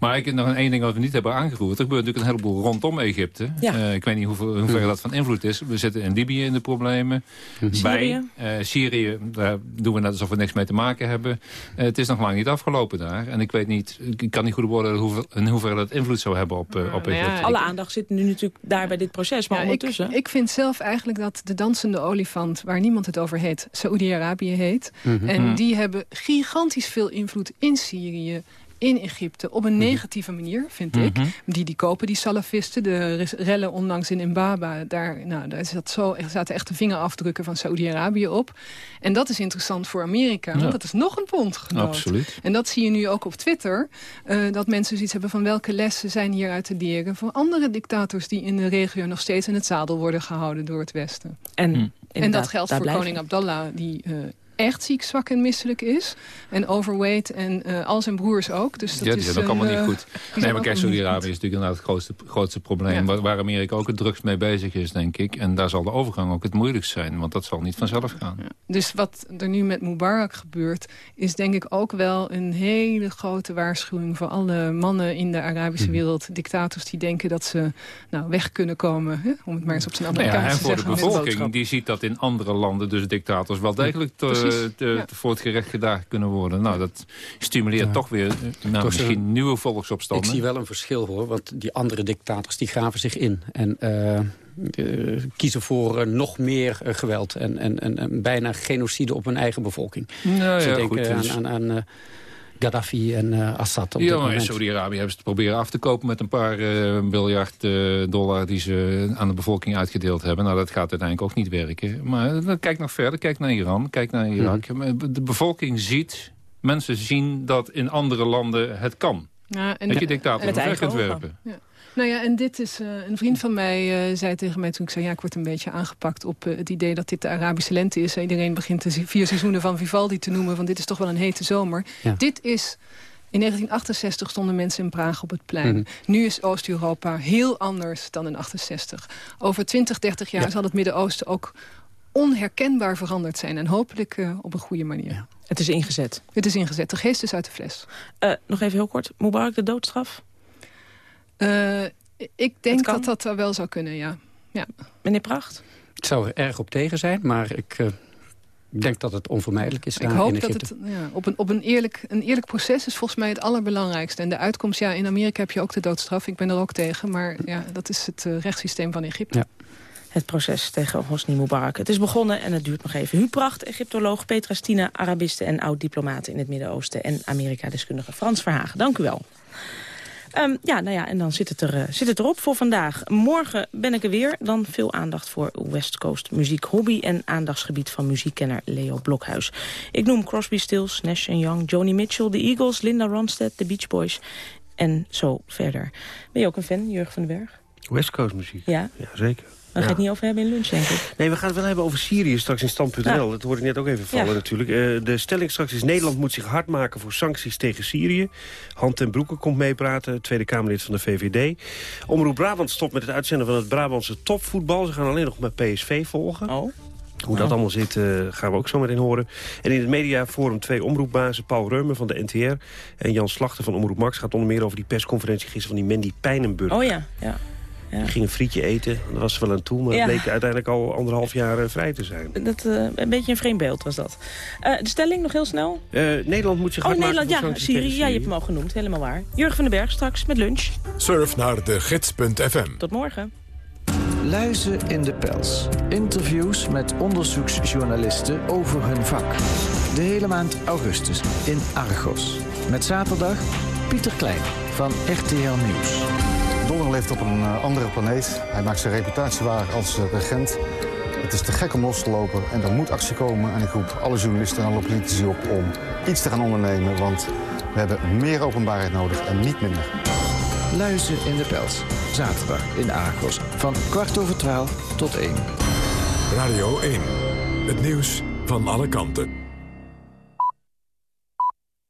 Speaker 29: Maar ik heb nog een één ding wat we niet hebben aangeroerd. Er gebeurt natuurlijk een heleboel rondom Egypte.
Speaker 6: Ja.
Speaker 29: Eh, ik weet niet hoeveel, in hoeverre dat van invloed is. We zitten in Libië in de problemen.
Speaker 6: Syrië?
Speaker 29: Bij eh, Syrië, daar doen we net alsof we niks mee te maken hebben. Eh, het is nog lang niet afgelopen daar. En ik weet niet, ik kan niet goed worden hoeveel, in hoeverre dat invloed zou hebben op, op Egypte.
Speaker 6: Alle aandacht zit nu natuurlijk daar bij dit proces, maar
Speaker 28: Ja,
Speaker 6: ondertussen...
Speaker 28: Ik, ik vind zelf eigenlijk dat de dansende olifant, waar niemand het over heet, Saoedi-Arabië heet.
Speaker 6: Mhm.
Speaker 28: En
Speaker 6: Mhm.
Speaker 28: die hebben gigantisch veel invloed in Syrië, in Egypte, op een negatieve manier, vind ik.
Speaker 6: Mhm.
Speaker 28: Die, die kopen die salafisten, de rellen onlangs in Imbaba, daar, nou, daar zat zo, er zaten echt de vingerafdrukken van Saoedi-Arabië op. En dat is interessant voor Amerika, want
Speaker 29: Ja.
Speaker 28: dat is nog een bondgenoot.
Speaker 29: Absoluut.
Speaker 28: En dat zie je nu ook op Twitter. eh, dat mensen zoiets hebben van welke lessen zijn hieruit te leren... voor andere dictators die in de regio nog steeds in het zadel worden gehouden door het Westen.
Speaker 6: En,
Speaker 28: en
Speaker 6: inderdaad,
Speaker 28: dat geldt voor
Speaker 6: blijven.
Speaker 28: koning Abdallah, die eh, echt ziek, zwak en misselijk is. En overweight en eh, al zijn broers ook. Dus dat
Speaker 29: ja, die
Speaker 28: is
Speaker 29: zijn ook allemaal
Speaker 28: eh,
Speaker 29: niet goed.
Speaker 28: die
Speaker 29: Nee, maar kijk, Saudi-Arabië is natuurlijk inderdaad het grootste, grootste probleem.
Speaker 28: Ja.
Speaker 29: Waar, Amerika ook het drukst mee bezig is, denk ik. En daar zal de overgang ook het moeilijkst zijn. Want dat zal niet vanzelf gaan.
Speaker 28: Dus wat er nu met Mubarak gebeurt... is denk ik ook wel een hele grote waarschuwing... voor alle mannen in de Arabische
Speaker 29: Mhm.
Speaker 28: wereld. Dictators die denken dat ze nou, weg kunnen komen. Hè? Om het maar eens op zijn
Speaker 29: Nou ja, en
Speaker 28: te
Speaker 29: voor de bevolking, die ziet dat in andere landen dus dictators wel degelijk te,
Speaker 28: Precies,
Speaker 29: te-
Speaker 28: ja.
Speaker 29: te voor het gerecht gedaagd kunnen worden. Nou, dat stimuleert
Speaker 27: Ja.
Speaker 29: toch weer eh, nou, misschien nieuwe
Speaker 27: Ik
Speaker 29: volksopstanden.
Speaker 27: zie wel een verschil hoor, want die andere dictators die graven zich in. En eh, eh, kiezen voor eh, nog meer eh, geweld en, en, en, en bijna genocide op hun eigen bevolking.
Speaker 29: Nou
Speaker 27: Ze
Speaker 29: ja,
Speaker 27: denken
Speaker 29: goed,
Speaker 27: aan,
Speaker 29: dus-
Speaker 27: aan, aan eh, Gaddafi en eh, Assad op
Speaker 29: ja,
Speaker 27: dit
Speaker 29: maar in
Speaker 27: moment.
Speaker 29: Saudi-Arabië hebben ze het proberen af te kopen met een paar eh miljard eh, dollar die ze aan de bevolking uitgedeeld hebben. Nou, dat gaat uiteindelijk ook niet werken. Maar kijk nog verder, kijk naar Iran, kijk naar Irak.
Speaker 27: Mhm.
Speaker 29: De bevolking ziet, mensen zien dat in andere landen het kan.
Speaker 28: Ja, en
Speaker 29: dat je dictator weg kunt werpen.
Speaker 28: Ja. Nou ja, en dit is... eh, een vriend van mij eh, zei tegen mij toen ik zei... ja, ik word een beetje aangepakt op eh, het idee dat dit de Arabische lente is. Iedereen begint de vier seizoenen van Vivaldi te noemen... van dit is toch wel een hete zomer.
Speaker 27: Ja.
Speaker 28: Dit is... In 1968 stonden mensen in Praag op het plein.
Speaker 27: Mhm.
Speaker 28: Nu is Oost-Europa heel anders dan in 68. Over 20, 30 jaar
Speaker 27: Ja.
Speaker 28: zal het Midden-Oosten ook onherkenbaar veranderd zijn. En hopelijk eh, op een goede manier.
Speaker 6: Het is ingezet.
Speaker 28: Het is ingezet. De geest is uit de fles.
Speaker 6: Eh, nog even heel kort. Mubarak, de doodstraf?
Speaker 28: Eh, ik denk dat dat wel zou kunnen, ja. ja.
Speaker 6: Meneer Pracht?
Speaker 27: Ik zou er erg op tegen zijn, maar ik eh, denk dat het onvermijdelijk is
Speaker 28: Ik hoop dat het ja, op, een, op een, eerlijk, een eerlijk proces is volgens mij het allerbelangrijkste. En de uitkomst, ja, in Amerika heb je ook de doodstraf. Ik ben er ook tegen, maar ja, dat is het eh, rechtssysteem van Egypte.
Speaker 6: Het proces tegen Hosni Mubarak. Het is begonnen en het duurt nog even. Huub Pracht, Egyptoloog, Petra Stina, Arabiste en oud-diplomaten in het Midden-Oosten en Amerika-deskundige Frans Verhagen. Dank u wel. Ehm, ja, nou ja, en dan zit het, er, eh, zit het erop voor vandaag. Morgen ben ik er weer. Dan veel aandacht voor West Coast muziek hobby... en aandachtsgebied van muziekkenner Leo Blokhuis. Ik noem Crosby, Stills, Nash Young, Joni Mitchell... The Eagles, Linda Ronstadt, The Beach Boys en zo verder. Ben je ook een fan, Jurgen van den Berg?
Speaker 30: West Coast muziek.
Speaker 6: Ja?
Speaker 30: Ja, zeker.
Speaker 6: Daar ga
Speaker 30: Ja.
Speaker 6: het niet over hebben in lunch, denk ik.
Speaker 30: Nee, we gaan het wel hebben over Syrië straks in stand.nl. Dat hoorde ik net ook even vallen
Speaker 6: Ja.
Speaker 30: natuurlijk. Eh, de stelling straks is Nederland moet zich hard maken voor sancties tegen Syrië. Hand ten Broeke komt meepraten, Tweede Kamerlid van de VVD. Omroep Brabant stopt met het uitzenden van het Brabantse topvoetbal. Ze gaan alleen nog met PSV volgen.
Speaker 6: Oh.
Speaker 30: Hoe dat allemaal zit, eh, gaan we ook zo meteen horen. En in het mediaforum twee omroepbazen, Paul Reumer van de NTR... en Jan Slachter van Omroep Max gaat onder meer over die persconferentie gisteren... van die Mandy Pijnenburg.
Speaker 6: Oh ja, ja. Ja.
Speaker 30: Die ging een frietje eten, dat was wel aan toe... maar
Speaker 6: Ja.
Speaker 30: het bleek uiteindelijk al anderhalf jaar eh, vrij te zijn.
Speaker 6: Dat, eh, een beetje een vreemd beeld was dat. Eh, de stelling nog heel snel.
Speaker 30: Eh, Nederland moet zich
Speaker 6: Oh,
Speaker 30: hard maken
Speaker 6: Nederland,
Speaker 30: voor
Speaker 6: ja, Syrië. Ja, je hebt hem al genoemd. Helemaal waar. Jurgen van den Berg straks met lunch.
Speaker 1: Surf naar de gids.fm.
Speaker 6: Tot morgen.
Speaker 31: Luizen in de pels. Interviews met onderzoeksjournalisten over hun vak. De hele maand augustus in Argos. Met zaterdag Pieter Klein van RTL Nieuws.
Speaker 32: Donner leeft op een eh, andere planeet. Hij maakt zijn reputatie waar als eh, regent. Het is te gek om los te lopen en er moet actie komen. En ik roep alle journalisten en alle politici op om iets te gaan ondernemen. Want we hebben meer openbaarheid nodig en niet minder.
Speaker 31: Luizen in de pels. Zaterdag in Argos. Van kwart over twaalf tot één.
Speaker 1: Radio 1. Het nieuws van alle kanten.